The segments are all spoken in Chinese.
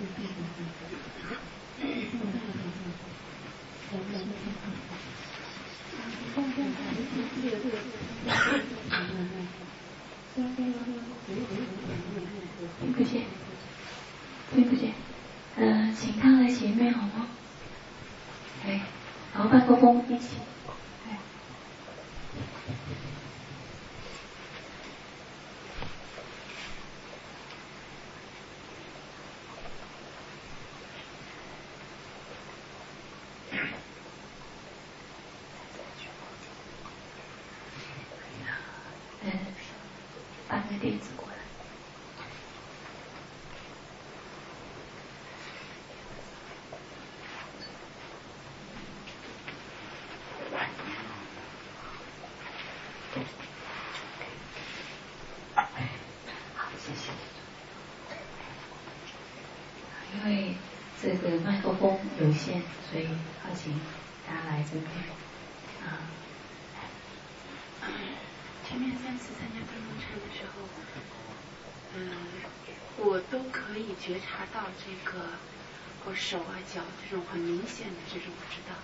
听不见，听不见。呃，请他来前面好吗？哎，然后麦克风一起。觉察到这个我手啊脚这种很明显的这种知道，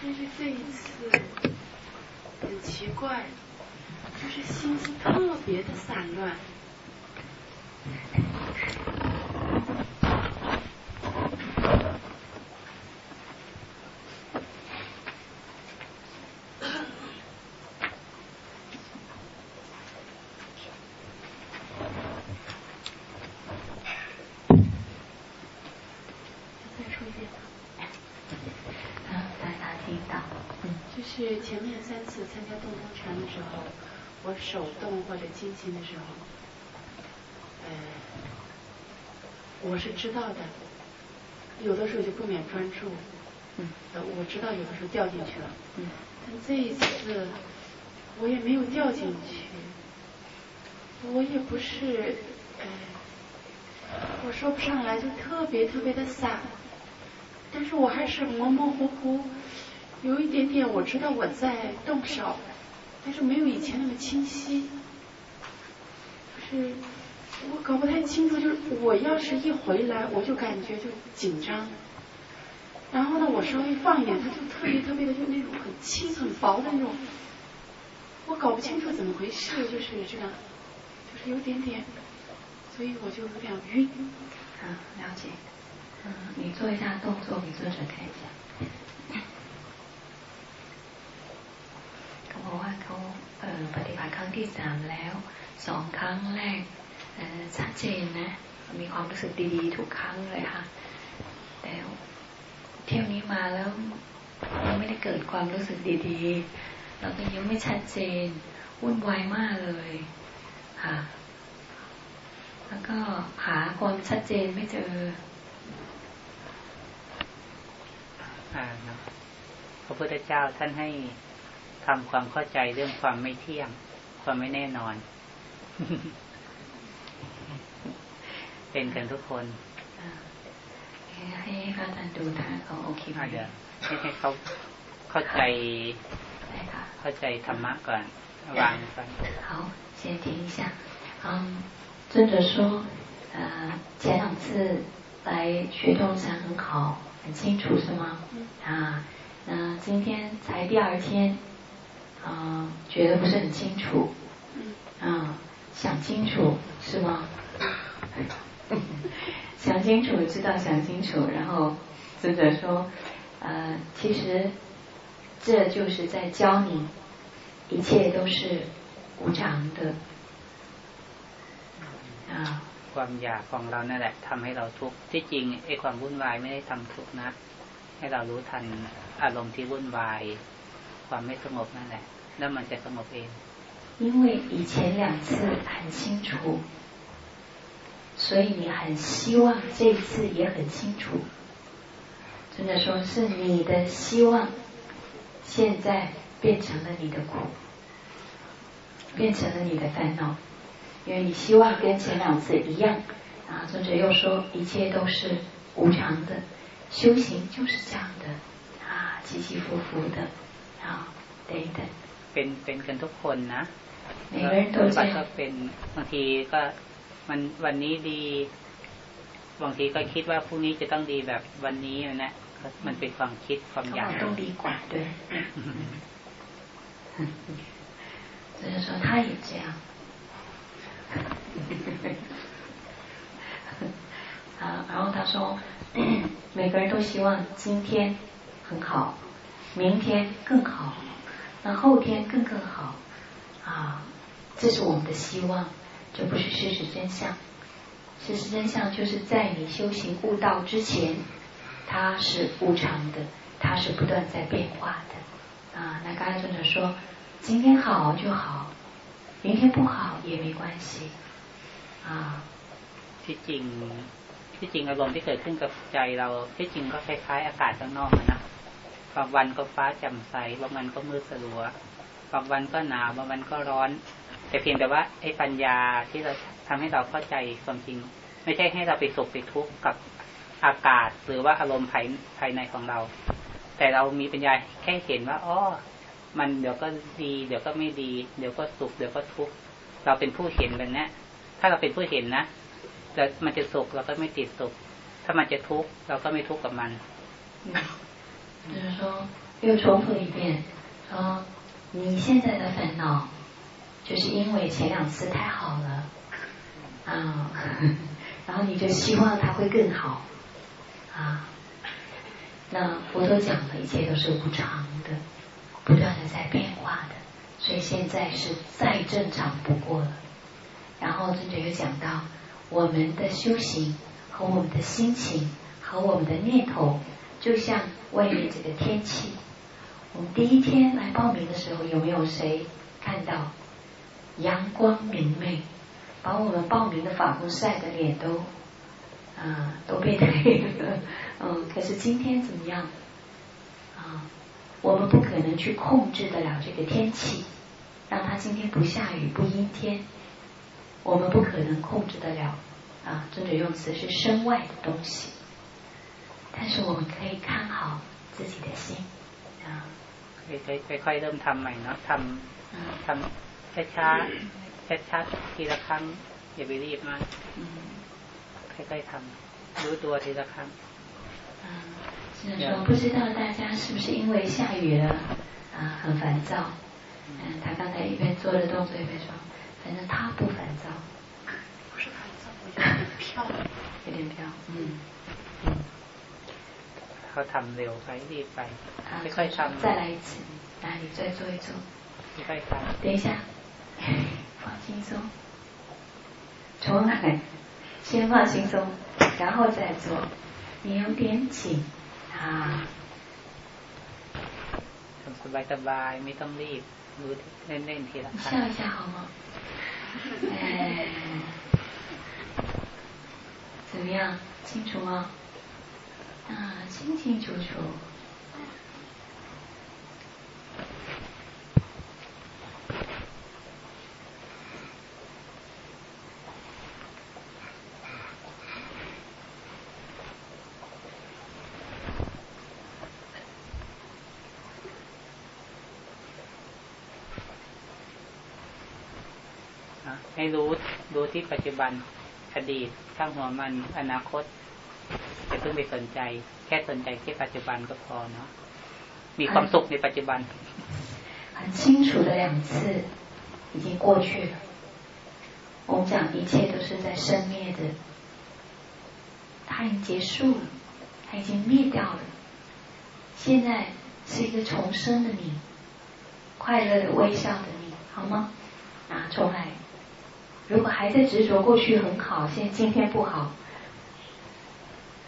但是这一次很奇怪，就是心思特别的散乱。前面三次参加动功禅的时候，我手动或者静心的时候，呃，我是知道的，有的时候就不免专注，嗯，我知道有的时候掉进去了，嗯，但这一次我也没有掉进去，我也不是，呃，我说不上来，就特别特别的散，但是我还是模模糊糊。有一点点，我知道我在动手，但是没有以前那么清晰。就是我搞不太清楚，就是我要是一回来，我就感觉就紧张。然后呢，我稍微放一点，它就特别特别的，就那种很轻很薄的那种。我搞不清楚怎么回事，就是这样，就是有点点，所以我就有点晕。啊，了解。嗯，你做一下动作，给作者看一下。 เขาบอกว่าเขาปฏิบัติครั้งที่สามแล้วสองครั้งแรกชัดเจนนะ มีความรู้สึกดีๆทุกครั้งเลยค่ะ แต่เที่ยวนี้มาแล้วยังไม่ได้เกิดความรู้สึกดีๆ แล้วก็ยังไม่ชัดเจนวุ่นวายมากเลยค่ะ แล้วก็หาความชัดเจนไม่เจอพระพุทธเจ้าท่านให้ ทำความเข้าใจเรื่องความไม่เที่ยง ความไม่แน่นอน เป็นกันทุกคนให้พระอาจารย์ดูนะเขาโอเคไหมให้ให้เขาเข้าใจเข้าใจธรรมะก่อนวางก่อน好先停一下嗯尊者说呃前两次来学东禅很好很清楚是吗啊那今天才第二天啊，觉得不是很清楚，啊，想清楚是吗？想清楚，知道想清楚，然后尊者说，呃，其实这就是在教你，一切都是无常的。啊。ความอยากของเรานั่นแหละทำให้เราทุกข์ที่จริงไอ้ความวุ่นวายไม่ได้ทำทุกข์นะ ให้เรารู้ทันอารมณ์ที่วุ่นวาย ความไม่สงบนั่นแหละแล้วมันจะสงบเอง因为以前两次很清楚，所以你很希望这一次也很清楚。真的说是你的希望，现在变成了你的苦，变成了你的烦恼，因为你希望跟前两次一样。啊，尊者又说一切都是无常的，修行就是这样的啊，起起伏伏的啊，等等。 เป็นเป็นกันทุกคนนะปฏิบัติก็เป็นบางทีก็ มันวันนี้ดีบางทีก็คิดว่าพรุ่งนี้จะต้องดีแบบวันนี้นะมันเป็นความคิดความอยากต้องดีกว่าด้วย就是说他也这样啊，然后他说，每个人都希望今天很好， 明天更好，那后天更更好啊，这是我们的希望，这不是事实真相。事实真相就是在你修行悟道之前，它是无常的，它是不断在变化的啊。那刚才尊者说，今天好就好，明天不好也没关系啊。ที่จริงที่จริงอารมณ์ที่เกิดขึ้นกับใจเราที่จริงก็คล้ายๆอากาศข้างนอกนะ บางวันก็ฟ้าแจ่มใสบางวันก็มืดสลัวบางวันก็หนาวบางวันก็ร้อน แต่เพียงแต่ว่าไอ้ปัญญาที่เราทำให้เราเข้าใจความจริง ไม่ใช่ให้เราไปสุขไปทุกข์กับอากาศ หรือว่าอารมณ์ภายภายในของเรา แต่เรามีปัญญาแค่เห็นว่าอ๋อมันเดี๋ยวก็ดี เดี๋ยวก็ไม่ดี เดี๋ยวก็สุขเดี๋ยวก็ทุกข์เราเป็นผู้เห็นแบบนี้ถ้าเราเป็นผู้เห็นนะแต่มันจะสุขเราก็ไม่ติดสุข ถ้ามันจะทุกข์เราก็ไม่ทุกข์กับมัน 就是说又重复一遍说你现在的烦恼就是因为前两次太好了啊，然后你就希望它会更好啊。那佛陀讲的一切都是无常的，不断的在变化的，所以现在是再正常不过了。然后尊者又讲到，我们的修行和我们的心情和我们的念头，就像外面这个天气。我们第一天来报名的时候，有没有谁看到阳光明媚？把我们报名的法工晒的脸都啊都变黑了，嗯，可是今天怎么样啊？我们不可能去控制得了这个天气，让它今天不下雨不阴天，我们不可能控制得了啊。这者用词是身外的东西，但是我们可以看好自己的心啊。ค่อยๆเริ่มทำใหม่เนาะทำทำช้าชัดๆทีละครั้งอย่าไปรีบมากค่อยๆทำรู้ตัวทีละครั้ง现在说，不知道大家是不是因为下雨了啊，很烦躁？嗯，他刚才一边做的动作一边说，反正他不烦躁。不是烦躁，有点飘，有点飘。嗯。 เขาทำเร็วไปรีบไปค่อยๆทำ再来一次，哪里再做一做？ค่อยๆทำ等一下。放轻松，重来，先放轻松，然后再做。你有点紧啊。สบายสบายไม่ต้องรีบรู้เล่นๆทีละครั้ง笑一下好吗？哎，怎么样？清楚吗？ 啊，清清楚楚。ให้รู้รู้ที่ปัจจุบันอดีตข้างหัวมันอนาคตจะ เพิ่งไปสนใจ แค่สนใจแค่ปัจจุบันก็พอเนาะมีความสุขในปัจจุบัน很清楚的两次已经过去了。我们讲一切都是在生灭的，它已经结束了，它已经灭掉了。现在是一个重生的你，快乐的微笑的你，好吗？啊，重来。如果还在执着过去很好，现在今天不好，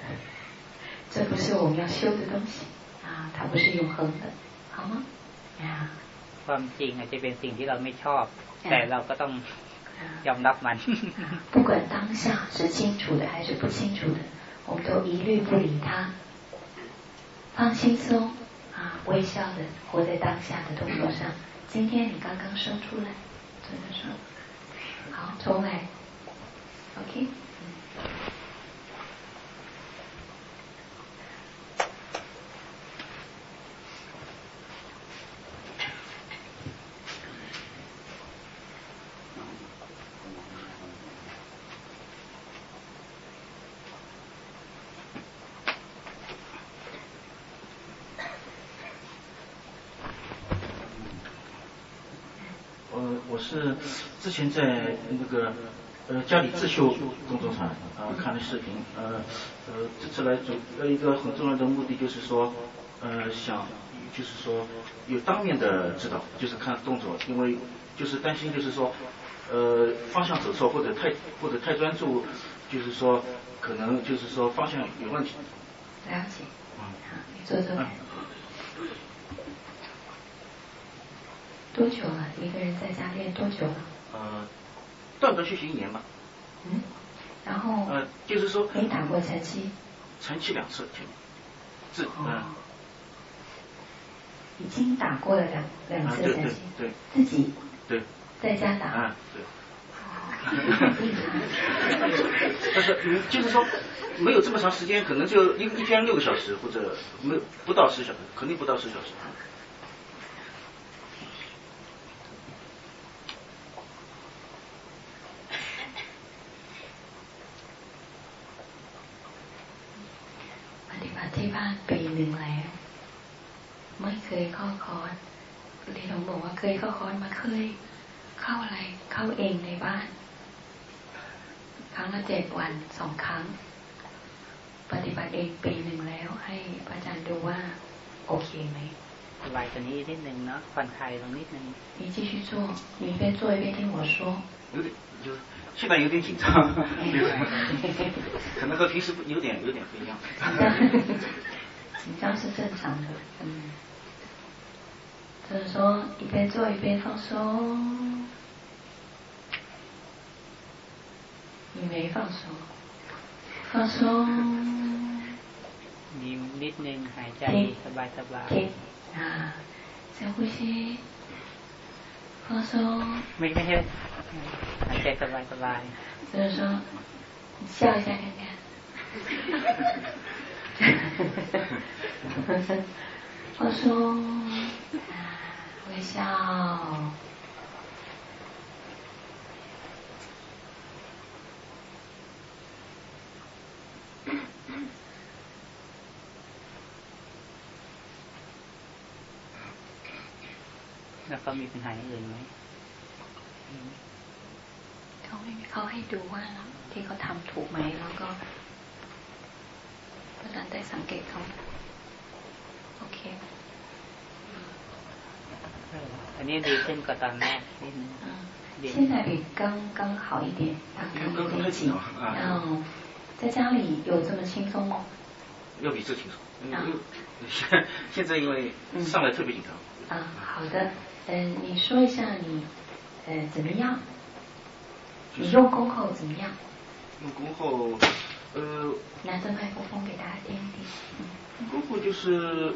这不是我们要修的东西啊，它不是永恒的，好吗？啊。ความจริงอาจจะเป็นสิ่งที่เราไม่ชอบ แต่เราก็ต้องยอมรับมัน不管当下是清楚的还是不清楚的，我们都一律不理它，放轻松啊，微笑的活在当下的动作上。今天你刚刚生出来，真的说。好，重来，OK。 是之前在那个呃家里自修动作禅啊，看了视频，呃呃这次来主呃一个很重要的目的就是说呃想就是说有当面的指导，就是看动作，因为就是担心就是说呃方向走错或者太或者太专注，就是说可能就是说方向有问题。了解。嗯。好，你坐坐。多久了？一个人在家练多久了？呃，断断续续一年吧。嗯，然后。呃，就是说。没打过残期。残期两次，自嗯。已经打过了两两次残期。对。自己。对。在家打。啊，对。但是，你，就是说，没有这么长时间，可能就一一天六个小时，或者没不到十小时，肯定不到十小时。 เรียนบอกว่าเคยเข้าคอร์สมาเคย เข้าอะไร เข้าเองในบ้าน ครั้งละเจ็ดวันสองครั้ง ปฏิบัติเองปีหนึ่งแล้ว ให้พระอาจารย์ดูว่า โอเคไหมสบายตัวนี้นิดนึงเนาะผ่อนคลายลงนิดนึง你继续做你一边做一边听我说现在有点紧张，可能和平时有点有点不一样。紧张是正常的，嗯， 就是说一边做一边放松，你没放松，放松。นิ่นิดนึงหายใจสบายสบาย啊，深呼吸。放松。ไม่ไม่ใช่หายใจสบายสบาย就是说，笑一下看看。放松， 微笑。แล้วเขามีปัญหาอย่างอื่นไหมเขาไม่เขาให้ดูว่าที่เขาทำถูกไหมแล้วก็พระอาจารย์ได้สังเกตเขาโอเค 现在比刚刚好一点然后刚刚开始然后在家里有这么轻松吗？要比这轻松。嗯现 现在因为上来特别紧张。啊好的。嗯你说一下你呃怎么样？你用功后怎么样？用功后呃。拿着麦克风给大家听一听。功后就是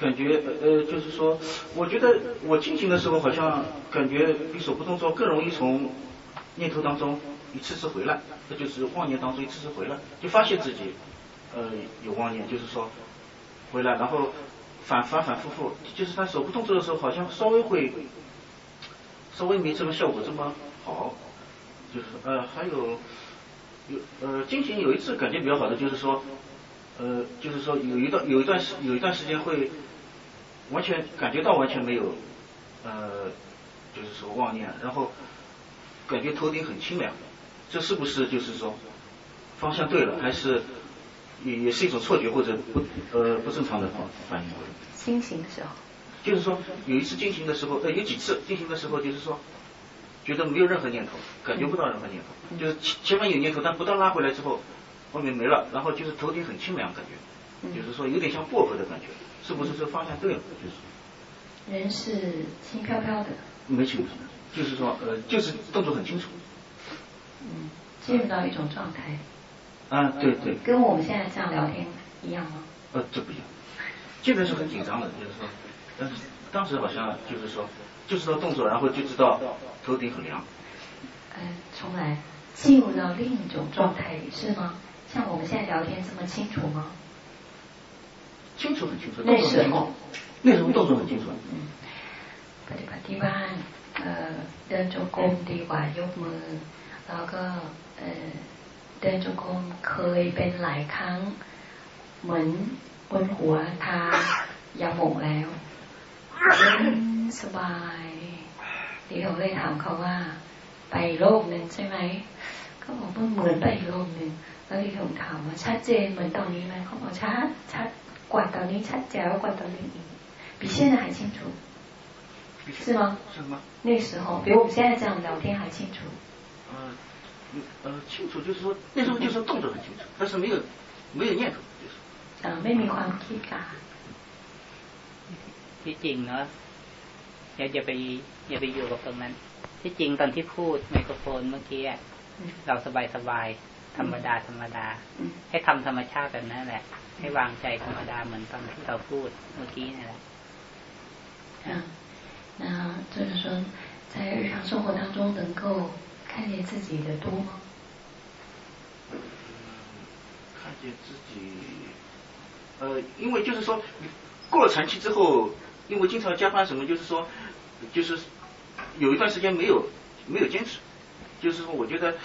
感觉，呃，就是说，我觉得我进行的时候好像感觉比手部动作更容易从念头当中一次次回来，这就是妄念当中一次次回来，就发现自己，呃，有妄念，就是说回来，然后。反反反复复，就是他手部动作的时候，好像稍微会，稍微没这么效果这么好，就是呃还有有呃进行有一次感觉比较好的就是说，呃就是说有一段有一段时有一段时间会完全感觉到完全没有呃就是说妄念，然后感觉头顶很清凉，这是不是就是说方向对了还是？也也是一种错觉或者不呃不正常的反反应。清醒的时候。就是说有一次进行的时候，呃有几次进行的时候，就是说觉得没有任何念头，感觉不到任何念头，就是前前面有念头，但不到拉回来之后，后面没了，然后就是头顶很清凉感觉，就是说有点像薄荷的感觉，是不是这方向对了？就是。人是轻飘飘的。没清楚，就是说呃就是动作很清楚。嗯，进入到一种状态。啊，对对，跟我们现在这样聊天一样吗？呃，这不一样。现在是很紧张的，就是说，但是当时好像就是说，就知道动作，然后就知道头顶很凉。嗯，重来，进入到另一种状态里是吗？像我们现在聊天这么清楚吗？清楚很清楚，那时候，那时候动作很清楚。嗯。ปฏิบัติที่บ้านเอ่อเดินจงกรมดีกว่ายกมือแล้วก็เอ่อเดินจงกรมเคยเป็นหลายครั้ง เหมือนบนหัวทายาหมองแล้วเย็นสบาย 李ถงเลยถามเขาว่าไปโลกหนึ่งใช่ไหมเขาบอกว่าเหมือนไปโลกหนึ่งแล้ว李ถงถามว่าชัดเจนเหมือนตอนนี้ไหมเขาบอกชัดชัด กว่าตอนนี้ชัดแจ๋วกว่าตอนนี้อีก比现在还清楚是吗？是吗？那时候比我们现在这样聊天还清楚。呃，呃，清楚就是说那时候就是动作很清楚，但是没有没有念头，就是。啊，ไม่มีความคิดค่ะ ที่จริงเนาะอย่าอย่าไปอย่าไปอยู่กับตรงนั้น ที่จริงตอนที่พูดไมโครโฟนเมื่อกี้อะเราสบายสบาย ธรรมดาธรรมดา ให้ทำธรรมชาติแบบนั้นแหละ ให้วางใจธรรมดาเหมือนตอนที่เราพูดเมื่อกี้นี่แหละ 啊，那就是说，在日常生活当中能够看见自己的多吗？看见自己，呃，因为就是说，过了长期之后，因为经常加班什么，就是说，就是有一段时间没有没有坚持，就是说，我觉得，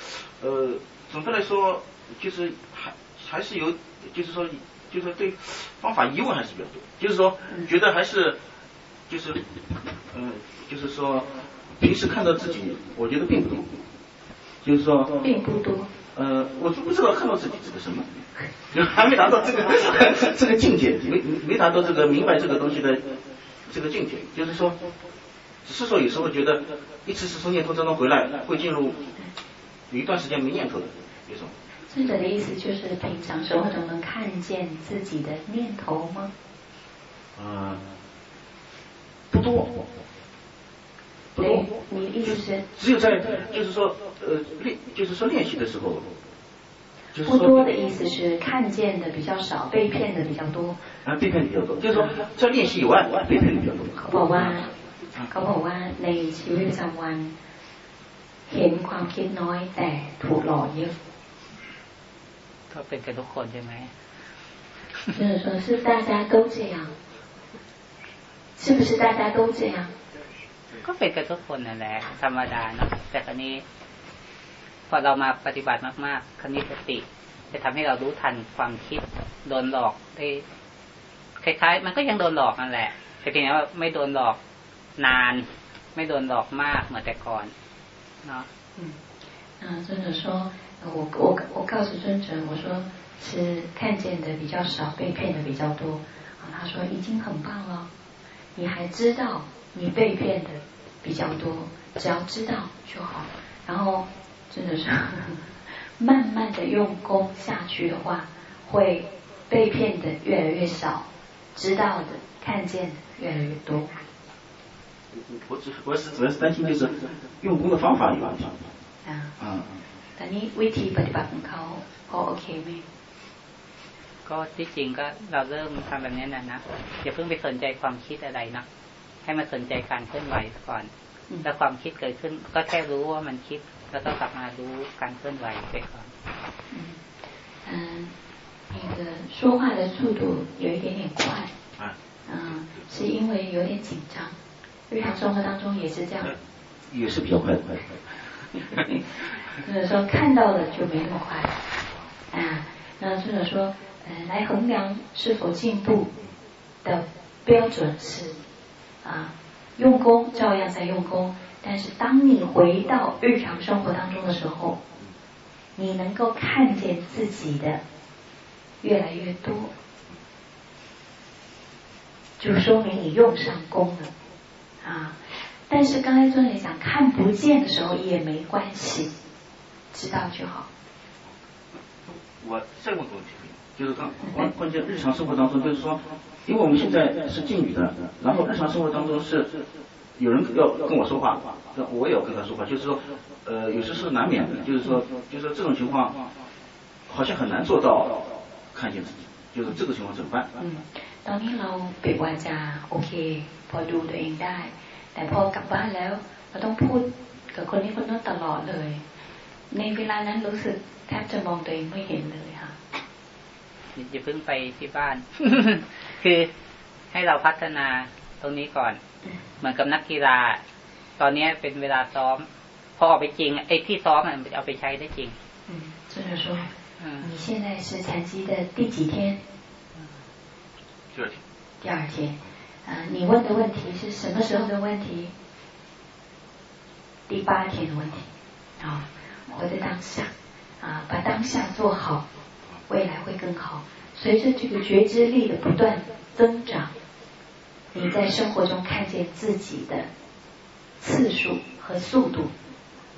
呃， 总的来说，就是还还是有，就是说，就是说对方法疑问还是比较多，就是说，觉得还是，就是，嗯、就是说，平时看到自己，我觉得并不多，就是说，并不多。呃，我都不知道看到自己指的什么，就还没达到这个 这个境界，没没达到这个明白这个东西的这个境界。就是说，只是说有时候觉得一次次从念头当中回来，会进入有一段时间没念头的一种。尊者的意思就是平常生活中能看见自己的念头吗？嗯、不多，不多。你的意思是只有在就是说呃练就是说练习的时候，就是说不多的意思是看见的比较少，被骗的比较多。啊被骗的比较多，就是说在练习以外被骗的比较多。 เขาบอกว่าเขาบอกว่าในชีวิตประจำวัน เห็นความคิดน้อยแต่ถูกหลอกเยอะ ก็เป็นกันทุกคนใช่ไหม 就是说是大家都这样，是不是大家都这样？ ก็เป็นกันทุกคนนั่นแหละ ธรรมดาเนาะแต่ครั้นี้ พอเรามาปฏิบัติมากๆครั้นี้สติ จะทำให้เรารู้ทันความคิดโดนหลอกได้คล้ายๆ มันก็ยังโดนหลอกนั่นแหละ แต่เพียงแต่ว่าไม่โดนหลอกนาน ไม่โดนหลอกมากเหมือนแต่ก่อนเนาะ 嗯，啊，尊者说，呃 我我我告诉尊者，我说是看见的比较少，被骗的比较多。啊，他说已经很棒了，你还知道你被骗的比较多，只要知道就好。然后真的是，慢慢的用功下去的话，会被骗的越来越少，知道的、看见的越来越多。我只我是主要是担心就是用功的方法有问题。啊，嗯， ตอนนี้วิธีปฏิบัติของเขาพอโอเคไหม ก็ที่จริงก็เราเริ่มทำแบบนี้นะนะอย่าเพิ่งไปสนใจความคิดอะไรนะให้มาสนใจการเคลื่อนไหวก่อน อืม แล้วความคิดเกิดขึ้น ก็แค่รู้ว่ามันคิด แล้วก็กลับมารู้การเคลื่อนไหวไปก่อน 嗯，嗯，你的说话的速度有一点点快，啊，嗯，是因为有点紧张。日常生活当中也是这样，也是比较快的。 就是说看到的就没那么快啊。那尊者说，呃，来衡量是否进步的标准是啊，用功照样在用功，但是当你回到日常生活当中的时候，你能够看见自己的越来越多，就说明你用上功了啊。但是刚才尊者讲，看不见的时候也没关系，知道就好。我再问个问题，就是刚关关键日常生活当中，就是说，因为我们现在是禁语的，然后日常生活当中是有人要跟我说话，那我也要跟他说话，就是说，呃，有时是难免的，就是说，就是说这种情况好像很难做到看见自己，就是这个情况怎么办？ อืมตอนนี้เราปิดวาจาโอเค พอดูตัวเองได้ แต่พอกลับบ้านแล้วเราต้องพูดกับคนนี้คนนั้นตลอดเลย ในเวลานั้นรู้สึกแทบจะมองตัวเองไม่เห็นเลยค่ะ อย่าเพิ่งไปที่บ้าน คือให้เราพัฒนาตรงนี้ก่อน เหมือนกับนักกีฬา ตอนนี้เป็นเวลาซ้อม พอออกไปจริงไอ้ที่ซ้อมมันเอาไปใช้ได้จริง 嗯，尊者说， อืม 你现在是残疾的第几天？第二天，第二天。 啊，你问的问题是什么时候的问题？第八天的问题啊，活在当下啊，把当下做好，未来会更好。随着这个觉知力的不断增长，你在生活中看见自己的次数和速度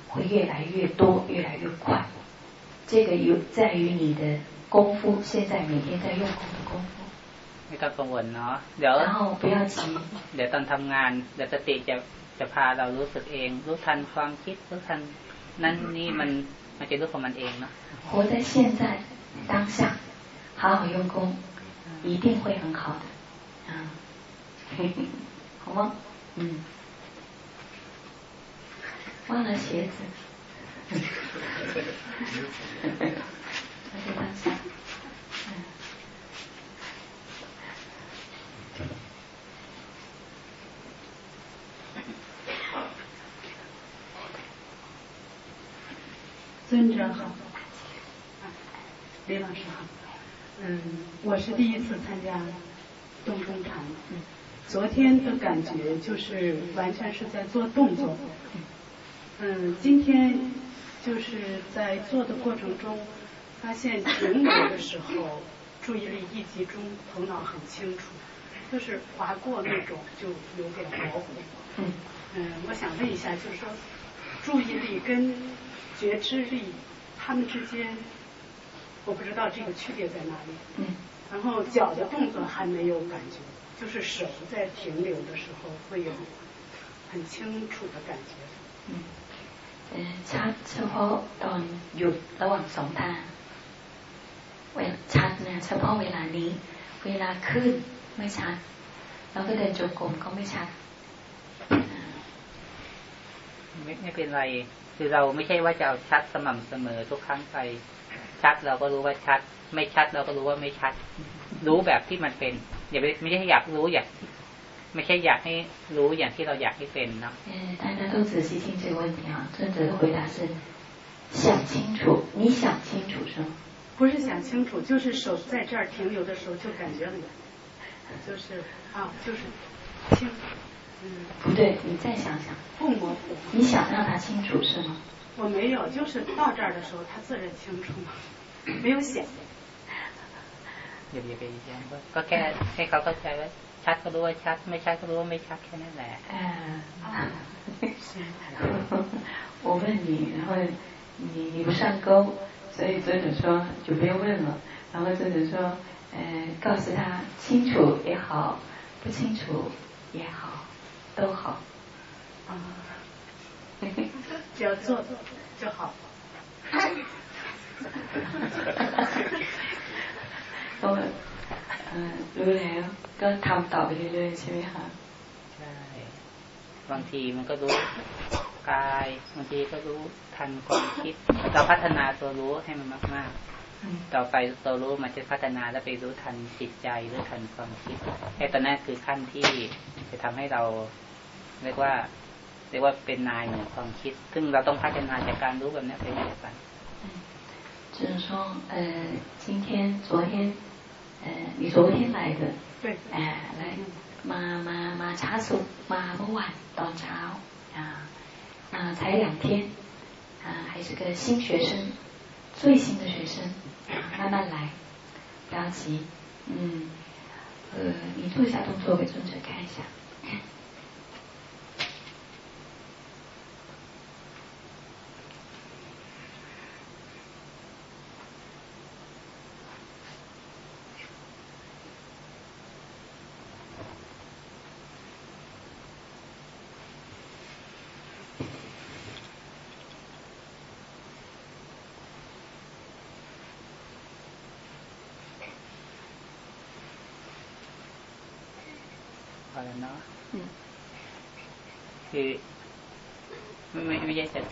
会越来越多，越来越快。这个有在于你的功夫，现在每天在用功的功夫。 ไม่ต้องกังวลเนาะเดี๋ยว然后不要急เดี๋ยวตอนทำงานเดี๋ยวสติจะจะพาเรารู้สึกเอง รู้ทันความคิดรู้ทันนั่นนี่มันมันจะรู้ของมันเองเนาะ活在现在当下好好用功一定会很好的啊好吗嗯忘了鞋子活在当下 尊者好，李老师好，嗯，我是第一次参加动中禅，嗯，昨天的感觉就是完全是在做动作，嗯，今天就是在做的过程中，发现停留的时候注意力一集中，头脑很清楚，就是划过那种就有点模糊，嗯，嗯，我想问一下，就是说注意力跟。觉知力，他们之间，我不知道这个区别在哪里。嗯。然后脚的动作还没有感觉，就是手在停留的时候会有很清楚的感觉。嗯。呃，ชัดเฉพาะตอนหยุดระหว่างสองท่าเวลาชัดนะเฉพาะเวลานี้ เวลาขึ้นไม่ชัดแล้วก็เดินจงกรมก็ไม่ชัด ไม่ไม่เป็นไรคือเราไม่ใช่ว่าจะเอาชัดสม่ำเสมอทุกครั้งไป ชัดเราก็รู้ว่าชัด ไม่ชัดเราก็รู้ว่าไม่ชัด รู้แบบที่มันเป็นอย่าไปไม่ใช่อยากรู้อยากไม่ใช่อยากให้รู้อย่างที่เราอยากให้เป็นเนาะ大家都仔细听这个问题啊，尊者的回答是想清楚，你想清楚是吗？不是想清楚，就是手在这儿停留的时候就感觉很，就是啊，就是清。 不对，你再想想。不模糊。你想让他清楚是吗？我没有，就是到这儿的时候，他自然清楚嘛，没有想。อย่าไปแย้งก็แค่ให้เขาเข้าใจว่าชัดก็รู้ว่าชัดไม่ชัดก็รู้ว่าไม่ชัดแค่นั้นแหละ我问你，然后你你不上钩，所以尊者说就不用问了。然后尊者说，呃，告诉他清楚也好，不清楚也好。 都好，啊，只要做就好。ก็รู้แล้วก็ทำต่อไปเรื่อยๆใช่ไหมคะใช่บางทีมันก็รู้กายบางทีก็รู้ทันความคิดเราพัฒนาตัวรู้ให้มันมากๆต่อไปตัวรู้มันจะพัฒนาแล้วไปรู้ทันจิตใจหรือทันความคิดไอ้ตอนนั้นคือขั้นที่จะทำให้เรา เรียกว่าเรียกว่าเป็นนายเหนือความคิด ซึ่งเราต้องพัฒนาจากการรู้แบบนี้ไปเรื่อยๆ就是说，呃，今天、昨天，呃，你昨天来的，对，哎，来，มามามาช้าสุดมาเมื่อวานตอนเช้า啊，啊，才两天，啊，还是个新学生，最新的学生，慢慢来，不要急，嗯，呃，你做一下动作给尊者看一下。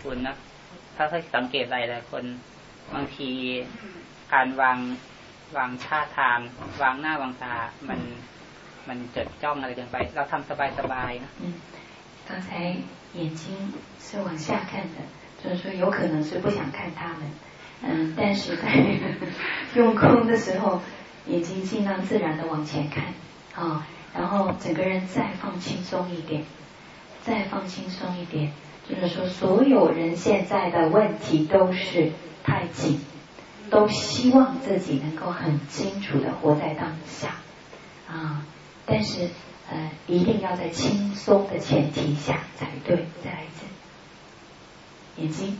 คุณนะ ถ้าถ้าสังเกตหลายหลายคนบางทีการวางวางท่าทาง วางหน้าวางตา มันมันจดจ้องอะไรเกินไป เราทำสบายสบายนะ刚才眼睛是往下看的，就是说有可能是不想看他们，嗯，但是在用功的时候，眼睛尽量自然的往前看，啊、哦，然后整个人再放轻松一点， 再放轻松一点，就是说所有人现在的问题都是太紧，都希望自己能够很清楚的活在当下啊，但是呃一定要在轻松的前提下才对。再来一次，眼睛。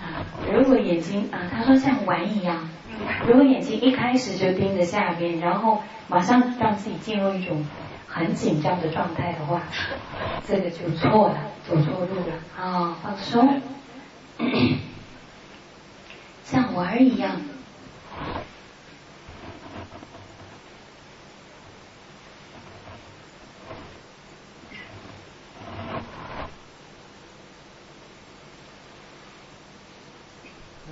啊，如果眼睛啊，他说像玩一样，如果眼睛一开始就盯着下面，然后马上让自己进入一种很紧张的状态的话，这个就错了，走错路了啊！放松，像玩一样。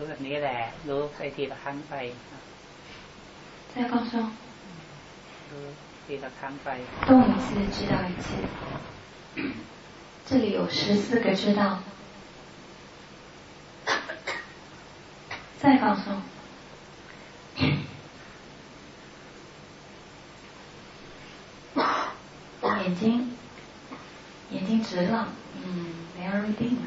แบบนี้แหละรู้ไปทีละครั้งไป再放松รู้ ทีละครั้งไป动一次知道一次这里有十四个知道再放松眼睛眼睛直了嗯没有入定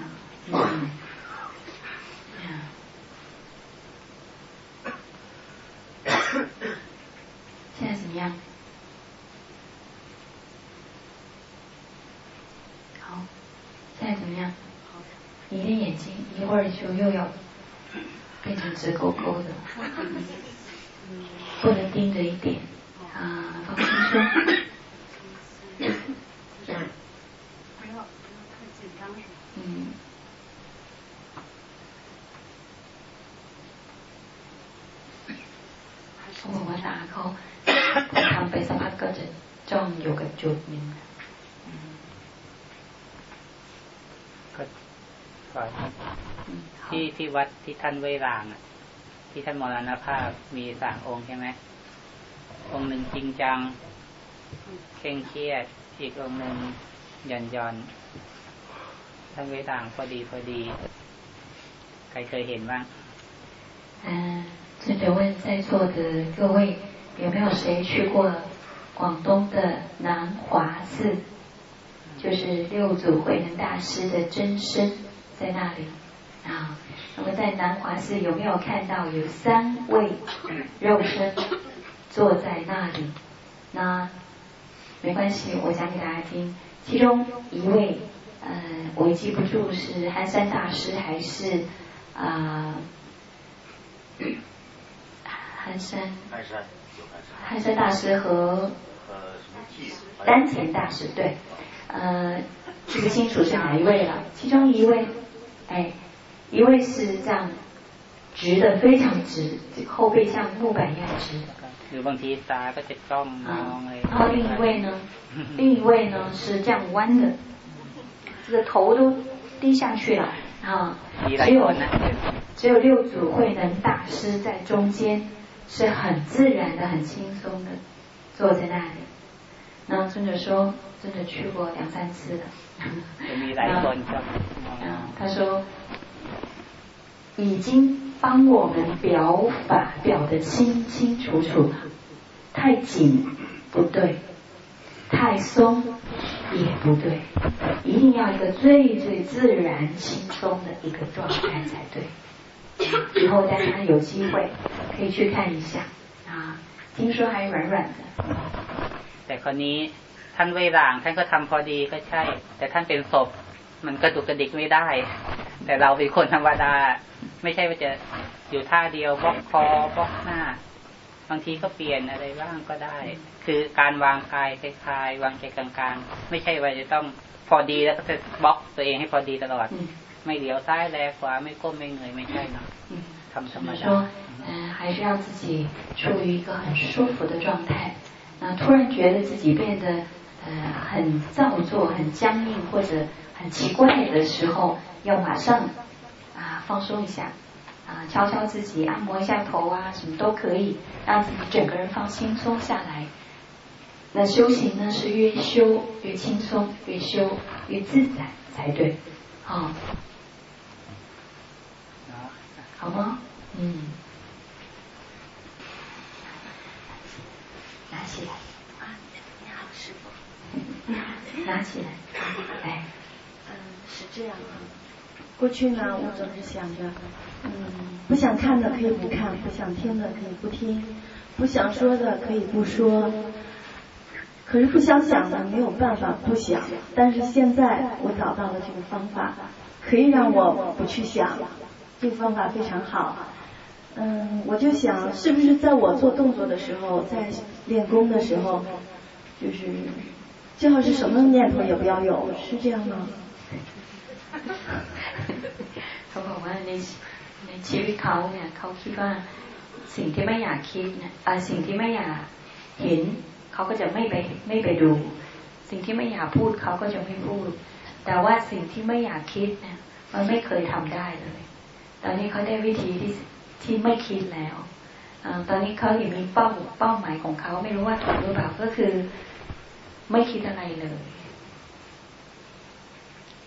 ที่ที่วัดที่ท่านเวรางที่ท่านมรณภาพมีสามองค์ใช่ไหมองค์หนึ่งจริงจังเคร่งเครียดอีกองค์หนึ่งหย่อนย่อนท่านเวรางพอดีพอดี ใครเคยเห็นบ้าง嗯，这就问在座的各位，有没有谁去过广东的南华寺，就是六祖慧能大师的真身在那里啊。 那么在南华寺有没有看到有三位肉身坐在那里？那没关系，我讲给大家听。其中一位，呃，我记不住是寒山大师还是啊，寒山，寒山，寒山大师和。丹田大师对，呃，记不清楚是哪一位了。其中一位，哎，一位是这样直的，非常直，后背像木板一样直。有问题，大家然后另一位呢，另一位呢是这样弯的，这个头都低下去了啊。只有只有六祖慧能大师在中间，是很自然的、很轻松的坐在那里。那尊者说，真的去过两三次了。他说，已经帮我们表法表的清清楚楚了。太紧不对，太松也不对，一定要一个最最自然轻松的一个状态才对。以后大家有机会可以去看一下啊，听说还软软的。แต่คนนี้ท่านเวร่างท่านก็ทำพอดีก็ใช่ แต่ท่านเป็นศพมันกระดุกกระดิกไม่ได้ แต่เราเป็นคนธรรมดา ไม่ใช่ว่าจะอยู่ท่าเดียวบล็อกคอบล็อกหน้า บางทีก็เปลี่ยนอะไรบ้างก็ได้ คือการวางกายคลายๆวางใจกลางๆ ไม่ใช่ว่าจะต้องพอดีแล้วก็จะบล็อกตัวเองให้พอดีตลอด ไม่เหลียวซ้ายแลขวาไม่ก้มไม่เงยไม่ใช่เนาะทำธรรมดา嗯，还是让自己处于一个很舒服的状态。那突然觉得自己变得呃很造作、很僵硬或者很奇怪的时候，要马上 放松一下，啊，敲敲自己，按摩一下头啊，什么都可以，让自己整个人放轻松下来。那修行呢，是越修越轻松，越修越自在才对，啊，好吗？嗯。拿起来。啊，你好，师傅。拿起来，来。嗯，是这样啊。过去呢，我总是想着，嗯，不想看的可以不看，不想听的可以不听，不想说的可以不说。可是不想想的没有办法不想。但是现在我找到了这个方法，可以让我不去想。这个方法非常好。嗯，我就想，是不是在我做动作的时候，在练功的时候，就是最好是什么念头也不要有，是这样吗？เขาบอกว่าในในชีวิตเขาเนี่ยเขาคิดว่าสิ่งที่ไม่อยากคิดเนี่ยสิ่งที่ไม่อยากเห็นเขาก็จะไม่ไปไม่ไปดู สิ่งที่ไม่อยากพูดเขาก็จะไม่พูด แต่ว่าสิ่งที่ไม่อยากคิดเนี่ย มันไม่เคยทำได้เลย ตอนนี้เขาได้วิธีที่ที่ไม่คิดแล้วตอนนี้เขาเห็นมีเป้าเป้าหมายของเขาไม่รู้ว่าถูกหรือเปล่าก็คือไม่คิดอะไรเลย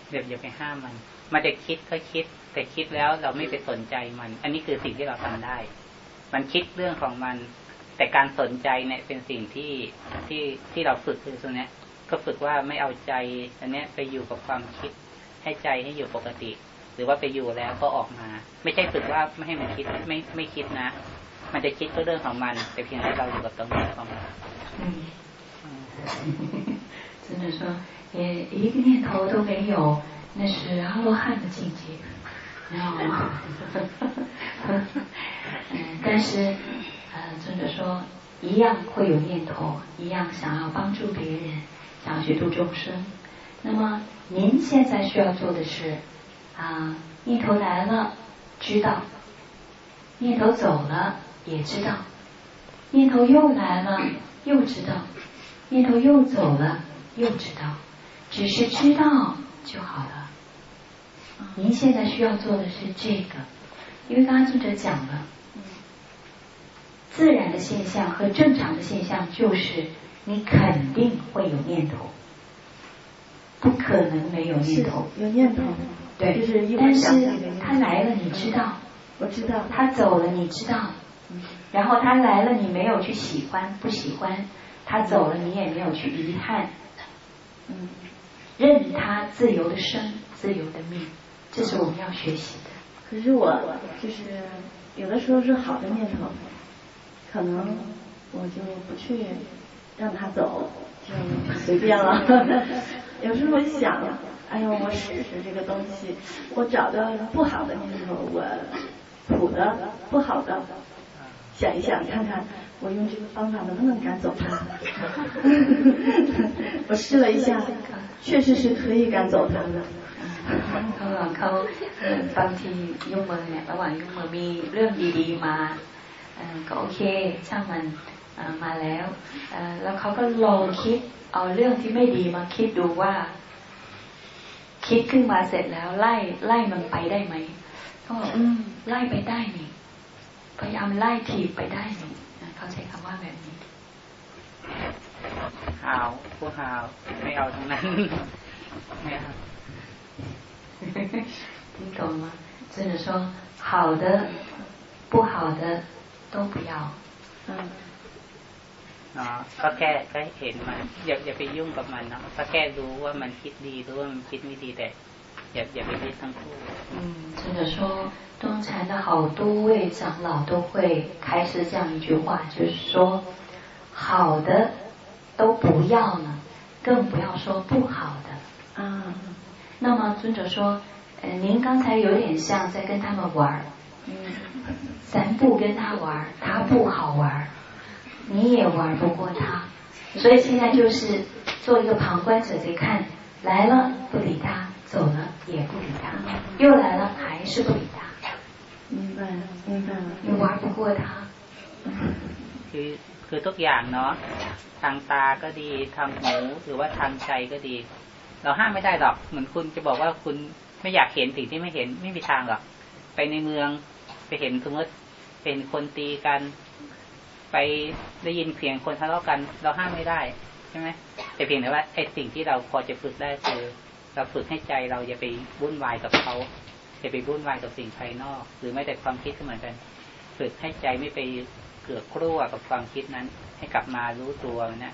เดี๋ยวอย่าไปห้ามมัน มันจะคิดก็คิด แต่คิดแล้วเราไม่ไปสนใจมัน อันนี้คือสิ่งที่เราทำได้ มันคิดเรื่องของมัน แต่การสนใจเนี่ยเป็นสิ่งที่ที่ที่เราฝึกคือตรงนี้ก็ฝึกว่าไม่เอาใจ อันนี้ไปอยู่กับความคิด ให้ใจให้อยู่ปกติ หรือว่าไปอยู่แล้วก็ออกมา ไม่ใช่ฝึกว่าไม่ให้มันคิดไม่ไม่คิดนะ มันจะคิดก็เรื่องของมัน แต่เพียงแต่เราอยู่กับตรงนี้ของมัน真的说，连一个念头都没有， 那是阿罗汉的境界，嗯，但是，呃，尊者说，一样会有念头，一样想要帮助别人，想要去度众生。那么，您现在需要做的是，啊，念头来了知道，念头走了也知道，念头又来了又知道，念头又走了又知道，只是知道就好了。您现在需要做的是这个，因为刚刚记者讲了，自然的现象和正常的现象就是你肯定会有念头，不可能没有念头。有念头，对，就是。但是他来了，你知道，我知道。他走了，你知道。然后他来了，你没有去喜欢，不喜欢；他走了，你也没有去遗憾。嗯，任他自由的生，自由的命。这是我们要学习的。可是我就是有的时候是好的念头，可能我就不去让他走，就随便了。有时候想，哎呦，我试试这个东西，我找到不好的念头，我苦的不好的，想一想，看看我用这个方法能不能赶走他。我试了一下，确实是可以赶走他的。 เขาเขาบางทียุ่งมือเนี่ยระหว่างยุ่งมือมีเรื่องดีๆมาก็โอเค ช่างมันมาแล้วแล้วเขาก็ลองคิดเอาเรื่องที่ไม่ดีมาคิดดูว่า คิดขึ้นมาเสร็จแล้ว ไล่ไล่มันไปได้ไหมเขาบอกอืมไล่ไปได้นี่พยายามไล่ถีบไปได้นี่เขาใช้คำว่าแบบนี้หาวผู้หาวไม่เอาทั้งนั้นไม่เอา 听懂吗？真的说好的、不好的都不要。嗯。อ๋อก็แค่แค่เห็นมันอย่าอย่าไปยุ่งกับมันเนาะก็แค่รู้ว่ามันคิดดีรู้ว่ามันคิดไม่ดีแต่อย่าอย่าไปยึดทั้งคู่嗯，真的说，东禅的好多位长老都会开始这样一句话，就是说，好的都不要呢，更不要说不好的啊。 那么尊者说，呃，您刚才有点像在跟他们玩儿，嗯，咱不跟他玩儿，他不好玩儿，你也玩不过他，所以现在就是做一个旁观者在看，来了不理他，走了也不理他，又来了还是不理他，明白了，明白了，你玩不过他。คือคือทุกอย่างเนาะทางตาก็ดีทางหูหรือว่าทางใจก็ดี เราห้ามไม่ได้หรอก เหมือนคุณจะบอกว่าคุณไม่อยากเห็นสิ่งที่ไม่เห็นไม่มีทางหรอก ไปในเมืองไปเห็นสมมติเป็นคนตีกัน ไปได้ยินเสียงคนทะเลาะกัน เราห้ามไม่ได้ใช่ไหมแต่เพียงแต่ว่าไอ้สิ่งที่เราพอจะฝึกได้คือเราฝึกให้ใจเราอย่าไปวุ่นวายกับเขาอย่าไปวุ่นวายกับสิ่งภายนอก หรือแม้แต่ความคิดก็เหมือนกันฝึกให้ใจไม่ไปเกือกกลัวกับความคิดนั้น ให้กลับมารู้ตัวนะ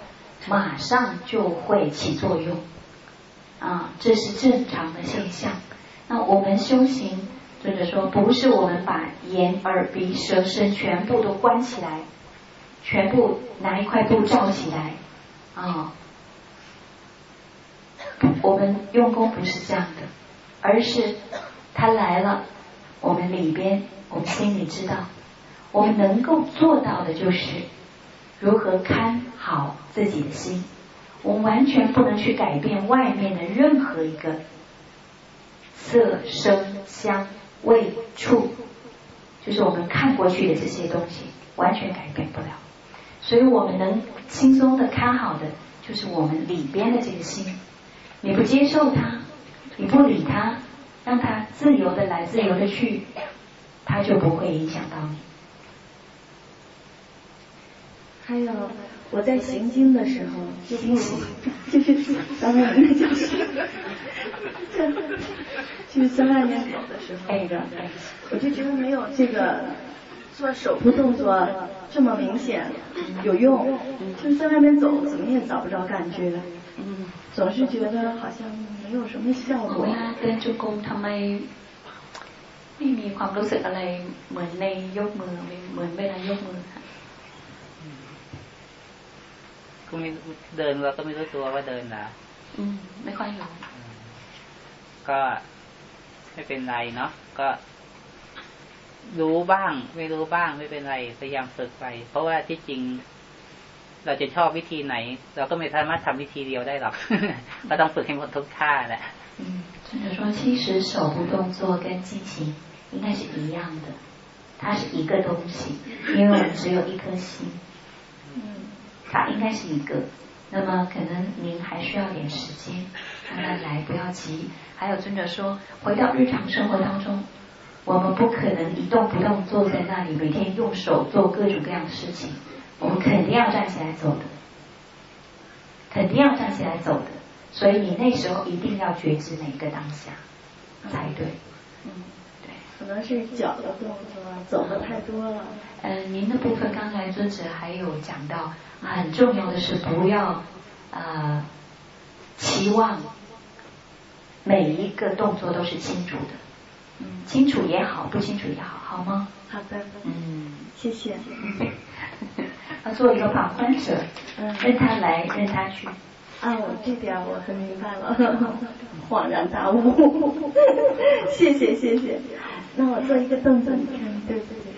马上就会起作用啊，这是正常的现象。那我们修行，或者说不是我们把眼、耳、鼻、舌、身全部都关起来，全部拿一块布罩起来啊。我们用功不是这样的，而是他来了，我们里边我们心里知道，我们能够做到的就是如何看好自己的心。我们完全不能去改变外面的任何一个。色、声、香、味、触，就是我们看过去的这些东西，完全改变不了。所以我们能轻松的看好的，就是我们里边的这个心。你不接受它，你不理它，让它自由的来，自由的去，它就不会影响到你。还有我在行经的时候，就是就是刚才那个教室。就是在外面走的时候，那个，我就觉得没有这个做手部动作这么明显有用。就是在外面走，怎么也找不着感觉，总是觉得好像没有什么效果。เดินจุกมทำไมไม่มีความรู้สึกอะไรเหมือนในยกมือเหมือนเวลายกมือค่ะ ก็ไม่เดินเราก็ไม่รู้ตัวว่าเดินนะอืมไม่ค่อยรู้ก็ไม่เป็นไรเนาะก็รู้บ้าง ไม่รู้บ้างไม่เป็นไรพยายามฝึกไป เพราะว่าที่จริง เราจะชอบวิธีไหน เราก็ไม่สามารถทำวิธีเดียวได้หรอกก็ต้องฝึกให้หมดทุกท่าแหละ嗯，就是说，其实手部动作跟激情应该是一样的，它是一个东西，因为我们只有一颗心，嗯， 它应该是一个。那么可能您还需要点时间，慢慢来，不要急。还有尊者说，回到日常生活当中，我们不可能一动不动坐在那里，每天用手做各种各样的事情。我们肯定要站起来走的，肯定要站起来走的。所以你那时候一定要觉知每个当下才对。嗯，可能是脚的动作走的太多了。嗯，您的部分刚才尊者还有讲到，很重要的是不要呃期望。每一个动作都是清楚的，嗯，清楚也好，不清楚也好，好吗？好的，嗯，谢谢。要做一个旁观者，嗯，任他来，任他去。啊，我这点我很明白了，恍然大悟。谢谢谢谢。那我做一个动作，你看对不对？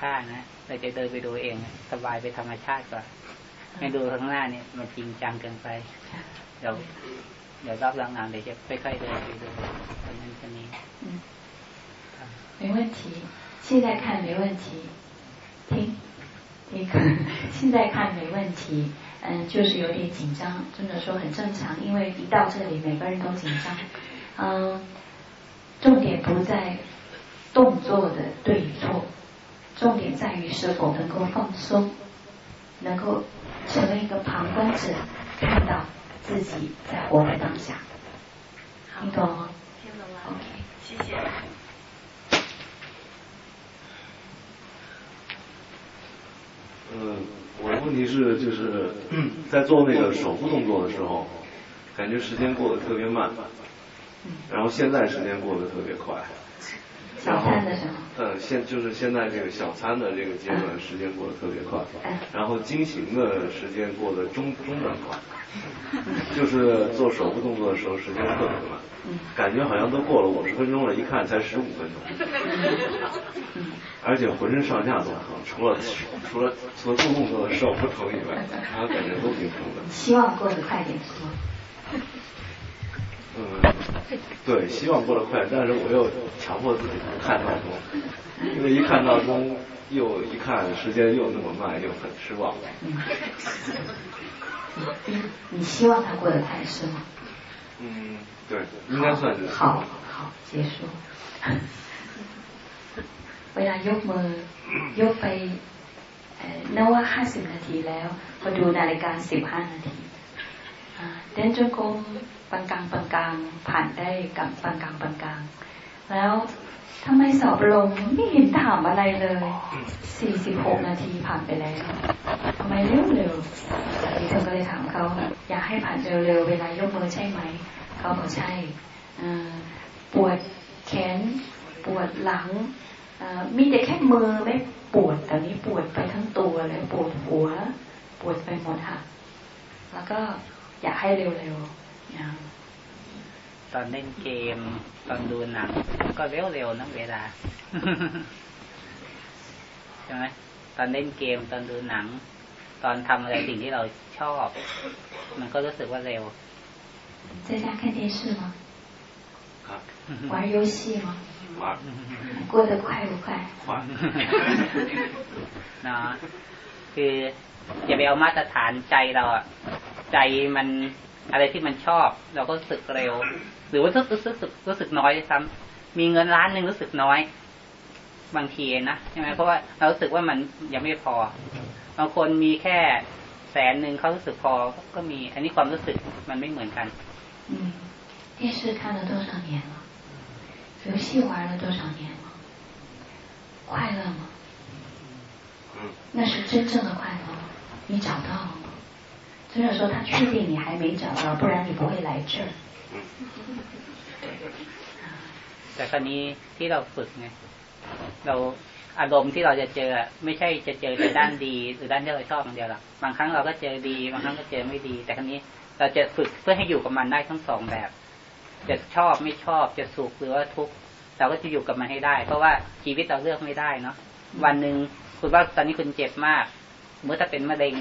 ท่านะเราจะเดินไปดูเองสบายไปธรรมชาติก่อนไม่ดูข้างหน้าเนี่ยมันจริงจังเกินไปเดี๋ยวเดี๋ยวรอบงานเดี๋ยวจะค่อยๆเดินไปดูตรงนั้นตรงนี้没问题现在看没问题听听现在看没问题嗯就是有点紧张真的说很正常因为一到这里每个人都紧张嗯重点不在动作的对与错 重点在于是否能够放松，能够成为一个旁观者，看到自己在活在当下。听懂吗？听懂了。OK，谢谢。嗯，我的问题是，就是在做那个手部动作的时候，感觉时间过得特别慢，然后现在时间过得特别快。早餐的时候。嗯，现就是现在这个小餐的这个阶段，时间过得特别快，然后经行的时间过得中中等快，就是做手部动作的时候时间特别慢，感觉好像都过了五十分钟了，一看才十五分钟，而且浑身上下都疼，除了除了除了做动作的手不疼以外，其他感觉都挺疼的。希望过得快点是吗？嗯，对，希望过得快，但是我又强迫自己看闹钟，因为一看闹钟，又一看时间又那么慢，又很失望。你希望他过得快是吗？嗯，对，应该算是。好，好，结束。เวลายกมือยกไปนว่าห้าสิบนาทีแล้วพอดูนาฬิกาสิบห้านาทีเดินจงกรม ปังกลางปังกลางผ่านได้กับปังกลางปังกลาง แล้วทำไมสอบลงไม่เห็นถามอะไรเลยสี่สิบหกนาทีผ่านไปแล้วทำไมเร็วเร็วดิฉันก็เลยถามเขาอยากให้ผ่านเร็วๆเวลายกมือใช่ไหม เขาบอกใช่ปวดแขนปวดหลังมีแต่แค่มือไม่ปวดแต่นี้ปวดไปทั้งตัวเลยปวดหัว ปวดไปหมดค่ะ แล้วก็อยากให้เร็วๆ ตอนเล่นเกม ตอนดูหนังก็เร็วๆนะเวลาใช่ไหมตอนเล่นเกมตอนดูหนัง ตอนทำอะไรสิ่งที่เราชอบ มันก็รู้สึกว่าเร็ว在家看电视吗？玩游戏吗？玩。过得快不快？快。นะคืออย่าไปเอามาตรฐานใจเราอะใจมัน อะไรที่มันชอบ เราก็รู้สึกเร็ว หรือว่ารู้สึกรู้สึกรู้สึกน้อยซ้ำมีเงินล้านหนึ่งรู้สึกน้อย บางทีนะใช่ไหมเพราะว่าเรารู้สึกว่ามันยังไม่พอบางคนมีแค่แสนหนึ่งเขารู้สึกพอก็มี อันนี้ความรู้สึกมันไม่เหมือนกัน嗯电视看了多少年了游戏玩了多少年了快乐吗那是真正的快乐吗你找到了吗 所以说他确定你还没找到，不然你不会来这儿。แต่ครนี้ที่เราฝึกไงเราอารมณ์ที่เราจะเจอไม่ใช่จะเจอแต่ด้านดี หรือด้านที่เราชอบอย่างเดียวหรอกบางครั้งเราก็เจอดี บางครั้งก็เจอไม่ดี แต่ครนี้เราจะฝึกเพื่อให้อยู่กับมันได้ทั้งสองแบบ จะชอบไม่ชอบจะสุขหรือว่าทุกข์เราก็จะอยู่กับมันให้ได้ เพราะว่าชีวิตเราเลือกไม่ได้เนาะวันหนึ่งคุณว่าตอนนี้คุณเจ็บมาก เมื่อถ้าเป็นมะเร็ง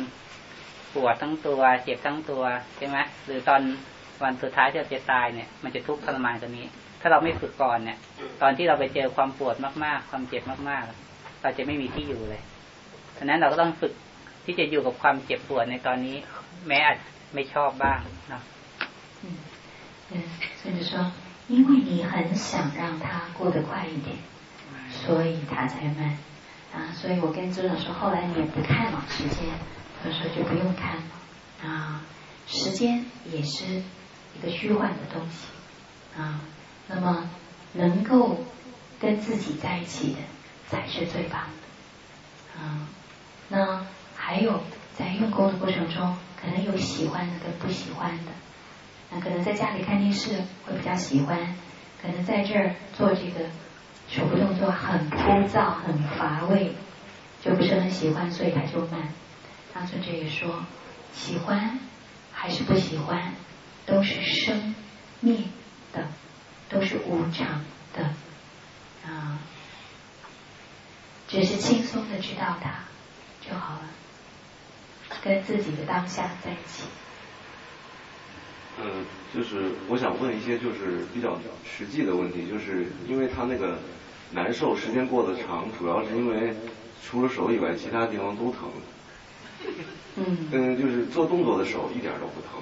ปวดทั้งตัวเจ็บทั้งตัวใช่ไหมหรือตอนวันสุดท้ายที่เราจะตายเนี่ย มันจะทุกข์ทรมานกว่านี้ ถ้าเราไม่ฝึกก่อนเนี่ย ตอนที่เราไปเจอความปวดมากๆ ความเจ็บมากๆ เราจะไม่มีที่อยู่เลยฉะนั้นเราก็ต้องฝึกที่จะอยู่กับความเจ็บปวดในตอนนี้ แม้อาจไม่ชอบบ้างเนาะ嗯，甚至说，因为你很想让他过得快一点，所以他才慢啊。所以我跟组长说，后来你也不看了时间。 有时候就不用看了啊，时间也是一个虚幻的东西啊。那么能够跟自己在一起的才是最棒的啊。那还有在用功的过程中，可能有喜欢的跟不喜欢的。那可能在家里看电视会比较喜欢，可能在这儿做这个手部动作很枯燥、很乏味，就不是很喜欢，所以他就慢。大尊者也说，喜欢还是不喜欢，都是生灭的，都是无常的啊。只是轻松的知道它就好了，跟自己的当下在一起。嗯，就是我想问一些就是比较实际的问题，就是因为他那个难受时间过得长，主要是因为除了手以外，其他地方都疼。嗯，嗯，就是做动作的时候一点都不疼，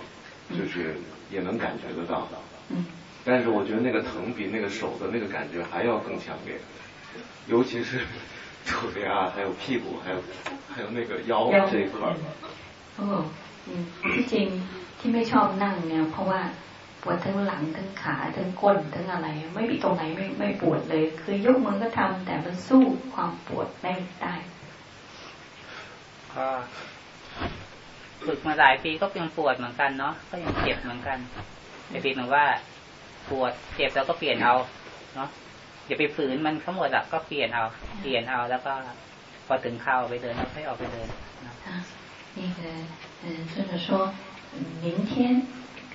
就是也能感觉得到。嗯，但是我觉得那个疼比那个手的那个感觉还要更强烈，尤其是腿啊，还有屁股，还有还有那个腰这一块。哦，嗯，ที่จริงที่ไม่ชอบนั่งเนี่ยเพราะว่าปวดทั้งหลังทั้งขาทั้งก้นทั้งอะไร ไม่มีตรงไหนไม่ไม่ปวดเลย คือยกมือก็ทำแต่มันสู้ความปวดไม่ได้ ก็ฝึกมาหลายปีก็ยังปวดเหมือนกันเนาะก็ยังเจ็บเหมือนกันแต่เพียงแต่ว่าปวดเจ็บแล้วก็เปลี่ยนเอาเนาะ อย่าไปฝืนมันทั้งหมดอะก็เปลี่ยนเอาเปลี่ยนเอาแล้วก็พอถึงข้าวไปเดินแล้วค่อยออกไปเดิน那个嗯，尊者说，明天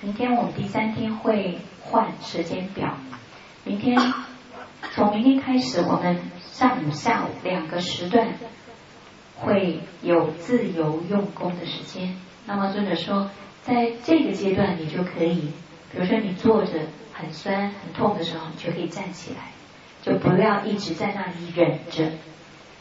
明天我们第三天会换时间表，明天从明天开始，我们上午、下午两个时段 会有自由用功的时间。那么尊者说，在这个阶段，你就可以，比如说你坐着很酸、很痛的时候，你就可以站起来，就不要一直在那里忍着。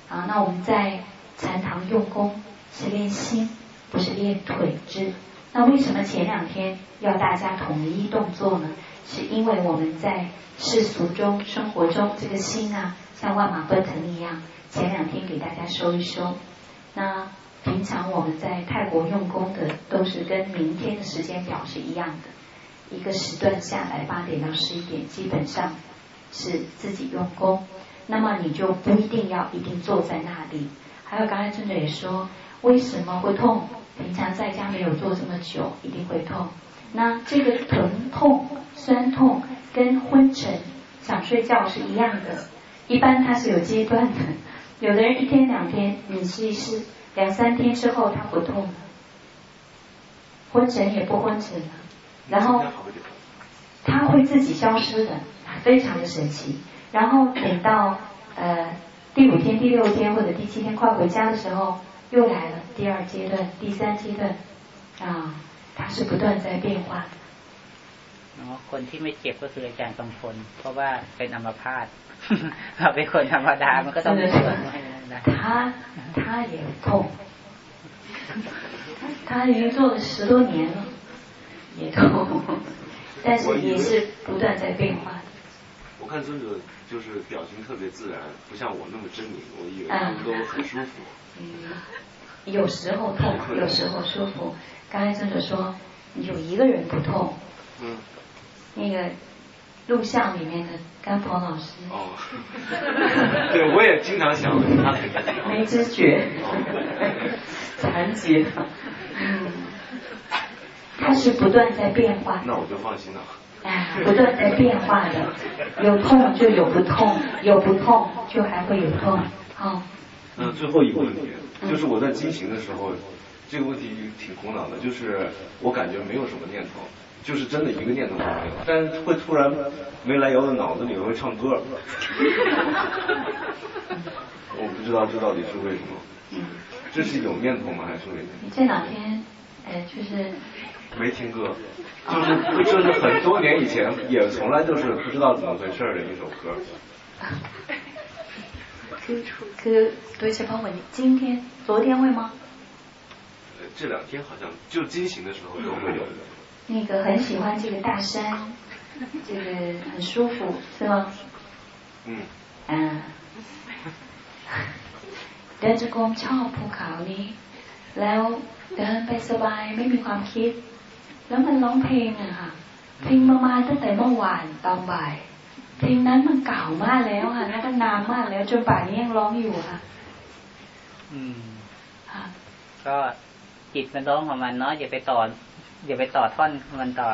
啊，那我们在禅堂用功是练心，不是练腿肢。那为什么前两天要大家统一动作呢？是因为我们在世俗中、生活中，这个心啊，像万马奔腾一样。前两天给大家收一收。那平常我们在泰国用功的，都是跟明天的时间表是一样的。一个时段下来，八点到十一点，基本上是自己用功。那么你就不一定要一定坐在那里。还有刚才尊者也说，为什么会痛？平常在家没有坐这么久，一定会痛。那这个疼痛、酸痛跟昏沉、想睡觉是一样的，一般它是有阶段的。有的人一天两天，你试一试，两三天之后他不痛了，昏沉也不昏沉了，然后他会自己消失的，非常的神奇。然后等到呃第五天、第六天或者第七天快回家的时候，又来了第二阶段、第三阶段啊。它是不断在变化。คนที่ไม่เจ็บก็คืออาจารย์กำพลเพราะว่าเป็นอัมพาต เราเป็นคนธรรมดามันก็ต้องเจ็บ他他也痛，他已经做了十多年了，也痛，但是也是不断在变化。我看尊者就是表情特别自然，不像我那么狰狞，我以为他们都很舒服。嗯，有时候痛，有时候舒服。刚才尊者说有一个人不痛，嗯，那个 录像里面的甘鹏老师，哦，对，我也经常想他没知觉，残疾了，嗯，他是不断在变化，那我就放心了，哎，不断在变化的，有痛就有不痛，有不痛就还会有痛，好，嗯，最后一个问题就是我在进行的时候。这个问题挺苦恼的，就是我感觉没有什么念头，就是真的一个念头都没有，但是会突然没来由的脑子里会唱歌，我不知道这到底是为什么，这是有念头吗？还是为什么？这两天。哎，就是没听歌，就是就是很多年以前也从来就是不知道怎么回事的一首歌。歌歌，对，且包括你今天、昨天会吗？这两天好像就惊醒的时候都会有。那个很喜欢这个大山，这个很舒服，是吗？嗯。嗯。เดินจงกรมชอบภูเขานี้ แล้วเดินไปสบายไม่มีความคิด แล้วมันร้องเพลงอะค่ะเพลงมามาตั้งแต่เมื่อวานตอนบ่ายเพลงนั้นมันเก่ามากแล้วค่ะน่าจะนานมากแล้วจนป่านนี้ยังร้องอยู่ค่ะ อืมก็จิตมันร้องของมันเนาะอย่าไปต่อ อย่าไปต่อท่อนมันต่อ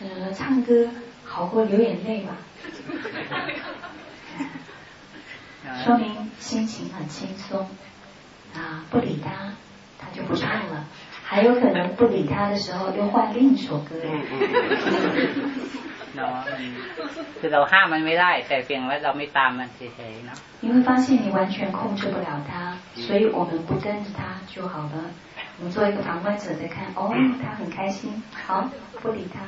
呃，唱歌好过流眼泪吧，说明心情很轻松啊，不理他，他就不唱了。还有可能不理他的时候，又换另一首歌。เนาะคือเราห้ามมันไม่ได้แต่เพียงว่าเราไม่ตามมันเฉยๆเนาะ你会发现你完全控制不了它，所以我们不跟着它就好了。 我们做一个旁观者在看，哦，他很开心，好，不理他，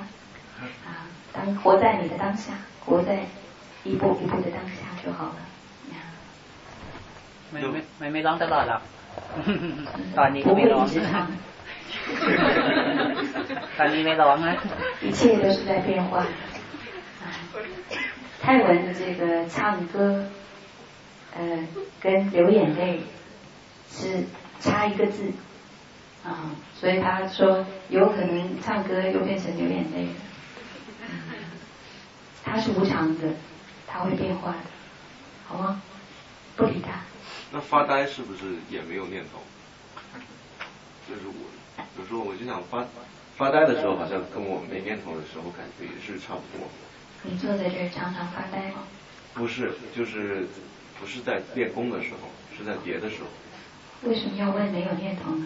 啊，当活在你的当下，活在一步一步的当下就好了。ไม่ไม่ไม่ร้องตลอดหรอกตอนนี้ก็ไม่ร้องตอนนี้ไม่ร้องนะ一切都是在变化。泰文的这个唱歌，呃，跟流眼泪是差一个字 啊，所以他说有可能唱歌又变成流眼泪了。它是无常的，他会变化的，好吗？不理他。那发呆是不是也没有念头？就是我有时候我就想发发呆的时候，好像跟我没念头的时候感觉也是差不多。你坐在这儿常常发呆吗？不是，就是不是在练功的时候，是在别的时候。为什么要问没有念头呢？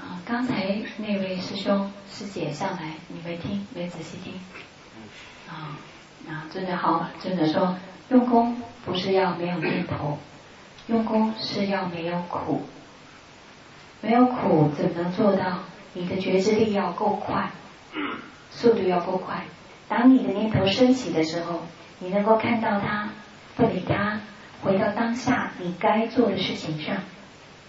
啊，刚才那位师兄师姐上来，你没听，没仔细听。啊，啊，真的好，真的说，用功不是要没有念头，用功是要没有苦，没有苦怎么能做到？你的觉知力要够快，速度要够快。当你的念头升起的时候，你能够看到它，不理它，回到当下你该做的事情上，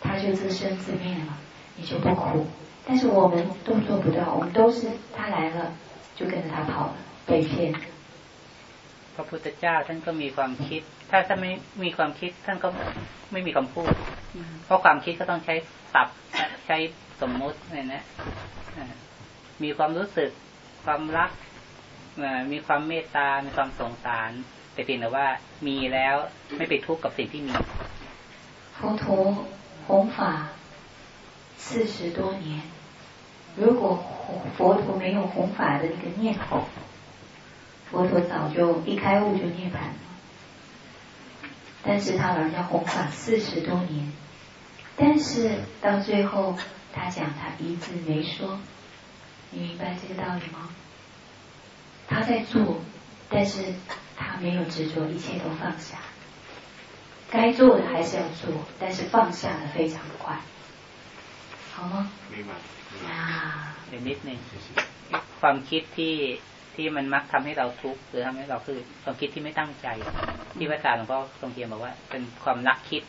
它就自生自灭了。你就不苦，但是我们都做不到，我们都是他来了就跟着他跑了，被骗。พระพุทธเจ้าท่านก็มีความคิด ถ้าท่านไม่มีความคิดท่านก็ไม่มีคำพูด เพราะความคิดก็ต้องใช้ศัพท์ใช้สมมุติเนี่ยนะมีความรู้สึกความรักมีความเมตตา มีความสงสาร แต่เพียงแต่ว่ามีแล้วไม่ไปทุกข์กับสิ่งที่มี佛陀弘法 四十多年，如果佛陀没有弘法的那个念头，佛陀早就一开悟就涅槃了。但是他老人家弘法四十多年，但是到最后他讲他一字没说，你明白这个道理吗？他在做，但是他没有执着，一切都放下。该做的还是要做，但是放下的非常快。 好吗？明白。啊，เดี๋ยวนิดนึงความคิดที่ที่มันมักทำให้เราทุกข์หรือทำให้เราคือความคิดที่ไม่ตั้งใจ ที่พระอาจารย์หลวงพ่อทรงเทียนบอกว่า เป็นความรักคิด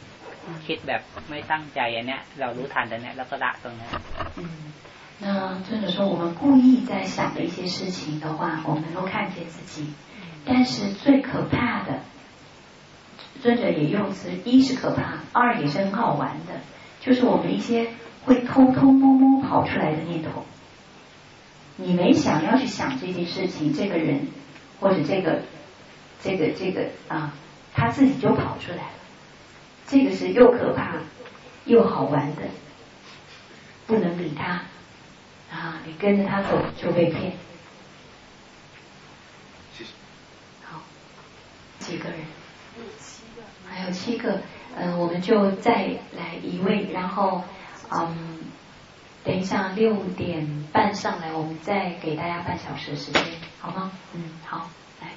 คิดแบบไม่ตั้งใจอันเนี้ยเรารู้ทันตรงเนี้ยแล้วก็ละตรงนี้嗯，那尊者说，我们故意在想的一些事情的话，我们能够看见自己。但是最可怕的，尊者也用词，一是可怕，二也是很好玩的，就是我们一些。 会偷偷摸摸跑出来的念头，你没想要去想这件事情，这个人或者这个这个这个啊，他自己就跑出来了。这个是又可怕又好玩的，不能理他啊！你跟着他走就被骗。好，几个人？七个。还有七个，嗯，我们就再来一位，然后。嗯，等一下六点半上来，我们再给大家半小时时间，好吗？嗯，好，来。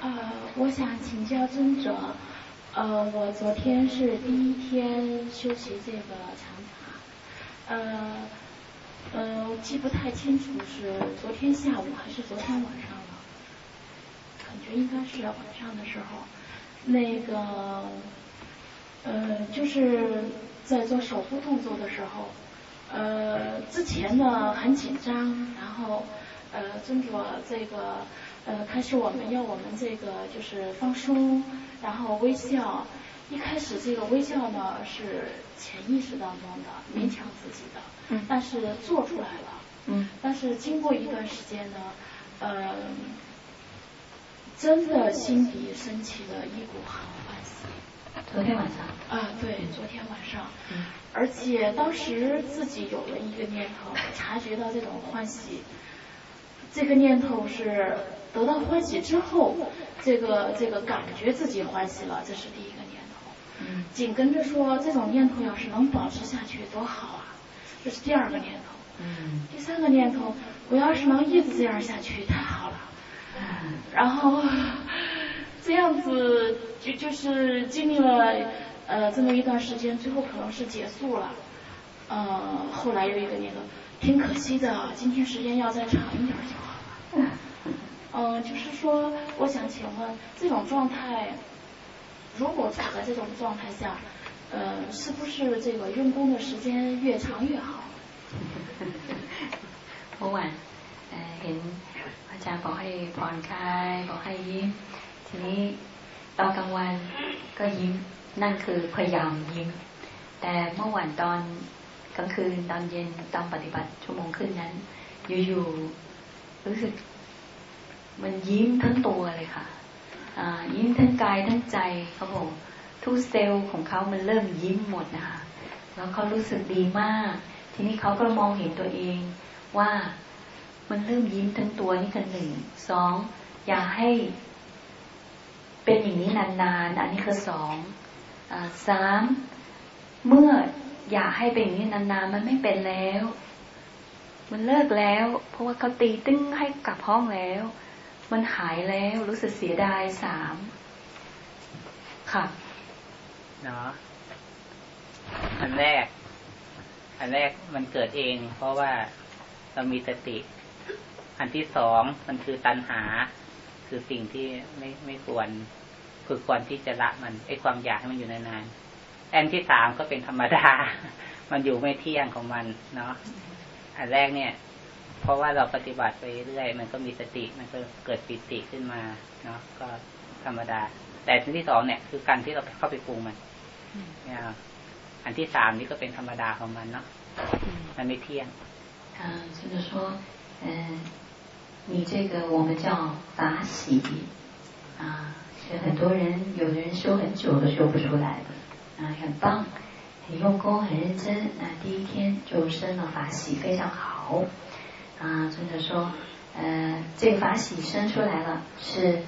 呃，我想请教尊者，呃，我昨天是第一天修习这个禅法，呃，呃，记不太清楚是昨天下午还是昨天晚上。感觉应该是晚上的时候，那个呃，就是在做手部动作的时候，呃，之前呢很紧张，然后呃，尊着这个呃，开始我们要我们这个就是放松，然后微笑。一开始这个微笑呢是潜意识当中的，勉强自己的，嗯，但是做出来了，嗯，但是经过一段时间呢，呃。真的心底升起了一股好欢喜。昨天晚上。啊，对，昨天晚上。嗯。而且当时自己有了一个念头，察觉到这种欢喜。这个念头是得到欢喜之后，这个这个感觉自己欢喜了，这是第一个念头。嗯。紧跟着说，这种念头要是能保持下去多好啊！这是第二个念头。嗯。第三个念头，我要是能一直这样下去，太好了。然后这样子就就是经历了呃这么一段时间，最后可能是结束了。呃，后来又一个那头，挺可惜的，今天时间要再长一点就好了。嗯，就是说我想请问这种状态，如果处在这种状态下，呃，是不是这个用功的时间越长越好？我晚，呃，给您。 อาจารย์บอกให้ผ่อนคลายบอกให้ยิ้ม ทีนี้ตอนกลางวันก็ยิ้มนั่นคือพยายามยิ้ม แต่เมื่อวันตอนกลางคืนตอนเย็นตอนปฏิบัติชั่วโมงครึ่งนั้น อยู่ๆรู้สึก มันยิ้มทั้งตัวเลยค่ะยิ้มทั้งกายทั้งใจเขาบอกทุกเซลล์ของเขามันเริ่มยิ้มหมดนะคะแล้วเขารู้สึกดีมาก ทีนี้เขาก็มองเห็นตัวเองว่า มันเริ่มยิ้มทั้งตัวนี่คือหนึ่งสองอย่าให้ เป็นอย่างนี้นานๆ อันนี้คือสองอสามเมื่ออยากให้เป็นอย่างนี้นานๆ มันไม่เป็นแล้ว มันเลิกแล้ว เพราะว่าเขาตีตึ้งให้กลับห้องแล้ว มันหายแล้วรู้สึกเสียดายสามค่ะเนาะอันแรก อันแรกมันเกิดเอง เพราะว่าเรามีสติ อันที่สองมันคือตัณหา คือสิ่งที่ไม่ไม่ควรคือควรที่จะละมันไอความอยากให้มันอยู่นานๆอันที่สามก็เป็นธรรมดา มันอยู่ไม่เที่ยงของมันเนาะอันแรกเนี่ย เพราะว่าเราปฏิบัติไปเรื่อยมันก็มีสติมันก็เกิดปิติขึ้นมาเนาะก็ธรรมดา แต่อันที่สองเนี่ย คือการที่เราเข้าไปปรุงมันอันที่สามนี่ก็เป็นธรรมดาของมันเนาะมันไม่เที่ยงอ่าคือ说嗯你这个我们叫法喜啊，是很多人有的人修很久都修不出来的啊，很棒，很用功，很认真，那第一天就生了法喜，非常好啊。尊者说，呃，这个法喜生出来了是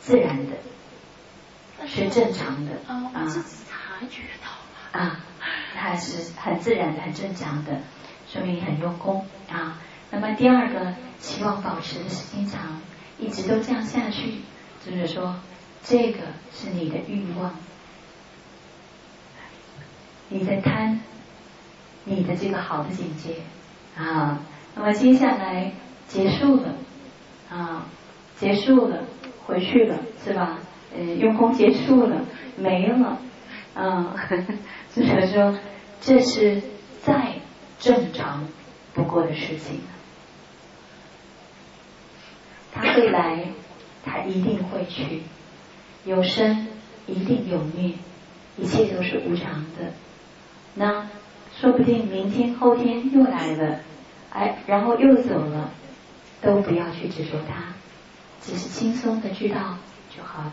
自然的，是正常的啊，自己察觉到了啊，它是很自然的、很正常的，说明很用功啊。那么第二个，希望保持的时间长，一直都这样下去，就是说，这个是你的欲望，你在贪，你的这个好的境界啊。那么接下来结束了啊，结束了，回去了，是吧？呃，用功结束了，没了，嗯，就是说，这是再正常不过的事情。他会来，他一定会去，有生一定有灭，一切都是无常的。那说不定明天后天又来了，哎，然后又走了，都不要去执着它，只是轻松的知道就好了。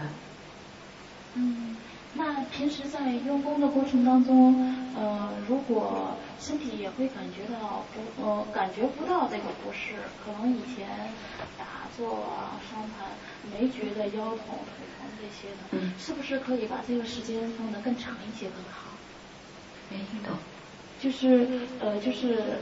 嗯。那平时在用功的过程当中，呃，如果身体也会感觉到不，呃，感觉不到这个不适，可能以前打坐啊、双盘没觉得腰痛、腿疼这些的，嗯，是不是可以把这个时间放得更长一些更好？没听懂，就是呃，就是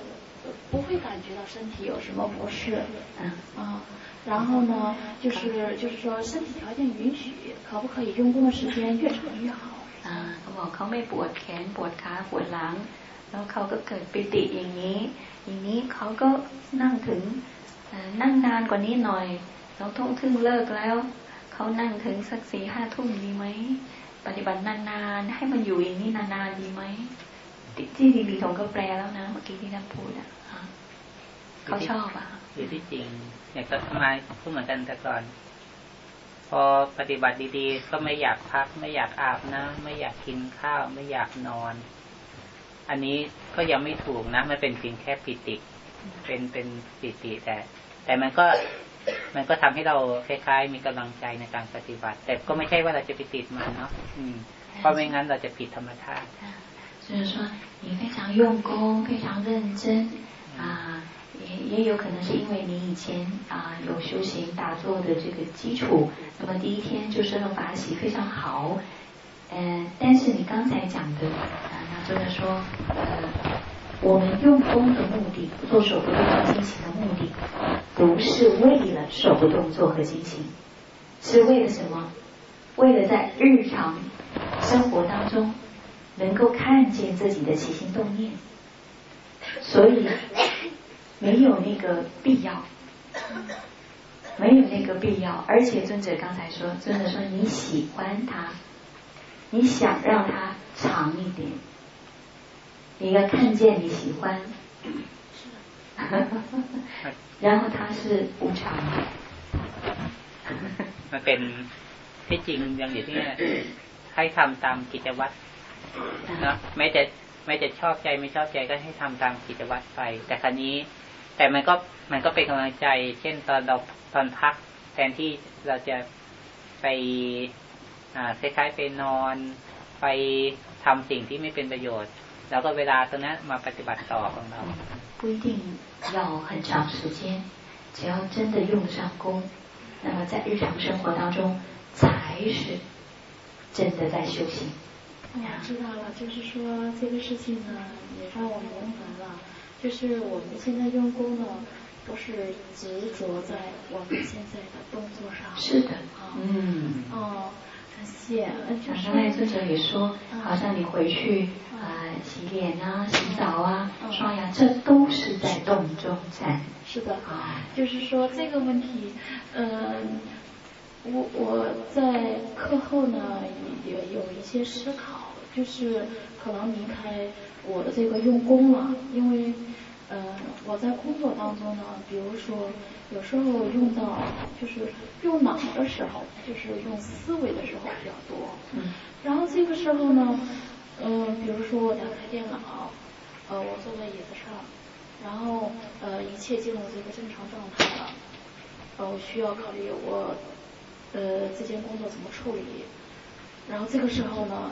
不会感觉到身体有什么不适，嗯啊。然后呢，就是就是说身体条件允许，可不可以用功的时间越长越好？อ่าเขาบอกเขาไม่ปวดแขนปวดขาปวดหลัง แล้วเขาก็เกิดปิติอย่างนี้ อย่างนี้เขาก็นั่งถึงนั่งนานกว่านี้หน่อยสองทุ่มครึ่งเลิกแล้ว เขานั่งถึงสักสี่ห้าทุ่มดีไหม ปฏิบัตินานๆ ให้มันอยู่อย่างนี้นานๆดีไหมที่ดีดีทงก็แปลแล้วนะ เมื่อกี้ที่ท่านพูดอ่ะเขาชอบอ่ะคือที่จริง อย่างก็ทำไมพูดเหมือนกันแต่ก่อน พอปฏิบัติดีๆ ก็ไม่อยากพัก ไม่อยากอาบน้ำไม่อยากกินข้าว ไม่อยากนอน อันนี้ก็ยังไม่ถูกนะมันเป็นเพียงแค่ปิติ เป็นเป็นปิติแต่ แต่มันก็มันก็ทำให้เราคล้ายๆ มีกำลังใจในการปฏิบัติ แต่ก็ไม่ใช่ว่าเราจะไปติดมันเนาะอืมเพราะไม่งั้นเราจะผิดธรรมชาติ就是说你非常用功非常认真啊 也也有可能是因为你以前啊有修行打坐的这个基础，那么第一天就生了法喜非常好，嗯，但是你刚才讲的啊，那就是说，呃，我们用功的目的，做手部动作进行的目的，不是为了手部动作和进行，是为了什么？为了在日常生活当中能够看见自己的起心动念，所以。没有那个必要，没有那个必要。而且尊者刚才说，尊者说你喜欢他， 你想让它长一点，你要看见你喜欢，然后它是无常。มันเป็นที่จริงอย่างอยู่ที่ให้ทำตามกิจวัตรนะแม้จะ แม้จะชอบใจไม่ชอบใจก็ให้ทำตามกิจวัตรไป แต่ครั้นี้ แต่มันก็มันก็เป็นกำลังใจ เช่นตอนเราตอนพักแทนที่เราจะไปอ่าคล้ายๆไปนอนไปทำสิ่งที่ไม่เป็นประโยชน์ แล้วก็เวลาตรงนั้นมาปฏิบัติต่อของเรา不一定要很长时间只要真的用上功那么在日常生活当中才是真的在修行 我知道了就是说这个事情呢也让我明白了就是我们现在用功呢都是执着在我们现在的动作上是的嗯哦感谢。刚才作者也说，好像你回去啊洗脸啊、洗澡啊、刷牙，这都是在动中在。是的，就是说这个问题，嗯，我我在课后呢也有一些思考，就是可能离开我的这个用功了，因为嗯我在工作当中呢，比如说。有时候用到就是用脑的时候，就是用思维的时候比较多。嗯。然后这个时候呢，嗯，比如说我打开电脑，呃，我坐在椅子上，然后呃，一切进入这个正常状态了，呃，我需要考虑我呃这件工作怎么处理，然后这个时候呢，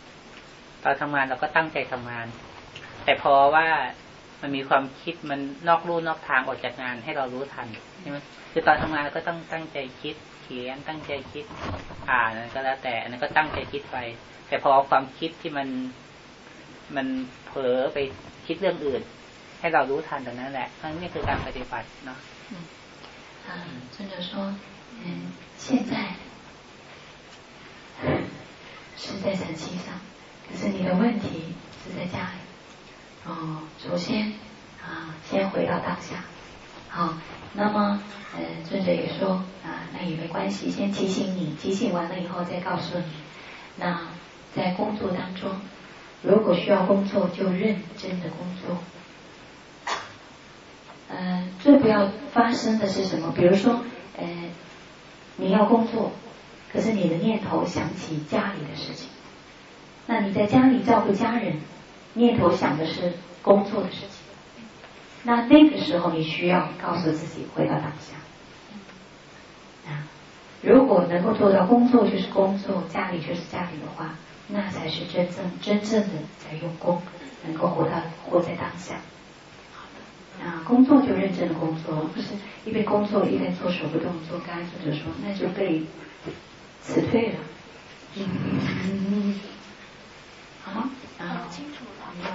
ตอนทำงานเราก็ตั้งใจทำงาน แต่พอว่ามันมีความคิดมันนอกรูนอกทางออกจากงานให้เรารู้ทันใช่ไหมคือตอนทำงานเราก็ต้องตั้งใจคิด เขียนตั้งใจคิดอ่านก็แล้วแต่อันนั้นก็ตั้งใจคิดไป แต่พอความคิดที่มันมันเผลอไปคิดเรื่องอื่น ให้เรารู้ทันตรงนั้นแหละนั่นนี่คือการปฏิบัติเนาะอ่า尊者说嗯现在是在晨曦上 可是你的问题是在家里哦，首先啊，先回到当下。好，那么呃，尊者也说啊，那也没关系，先提醒你，提醒完了以后再告诉你。那在工作当中，如果需要工作，就认真的工作。嗯，最不要发生的是什么？比如说，呃，你要工作，可是你的念头想起家里的事情，那你在家里照顾家人。念头想的是工作的事情，那那个时候你需要告诉自己回到当下。啊，如果能够做到工作就是工作，家里就是家里的话，那才是真正真正的在用功，能够活到活在当下。啊，工作就认真的工作，不是一边工作一边做手部动作。刚才作者说，那就被辞退了。嗯，好，啊。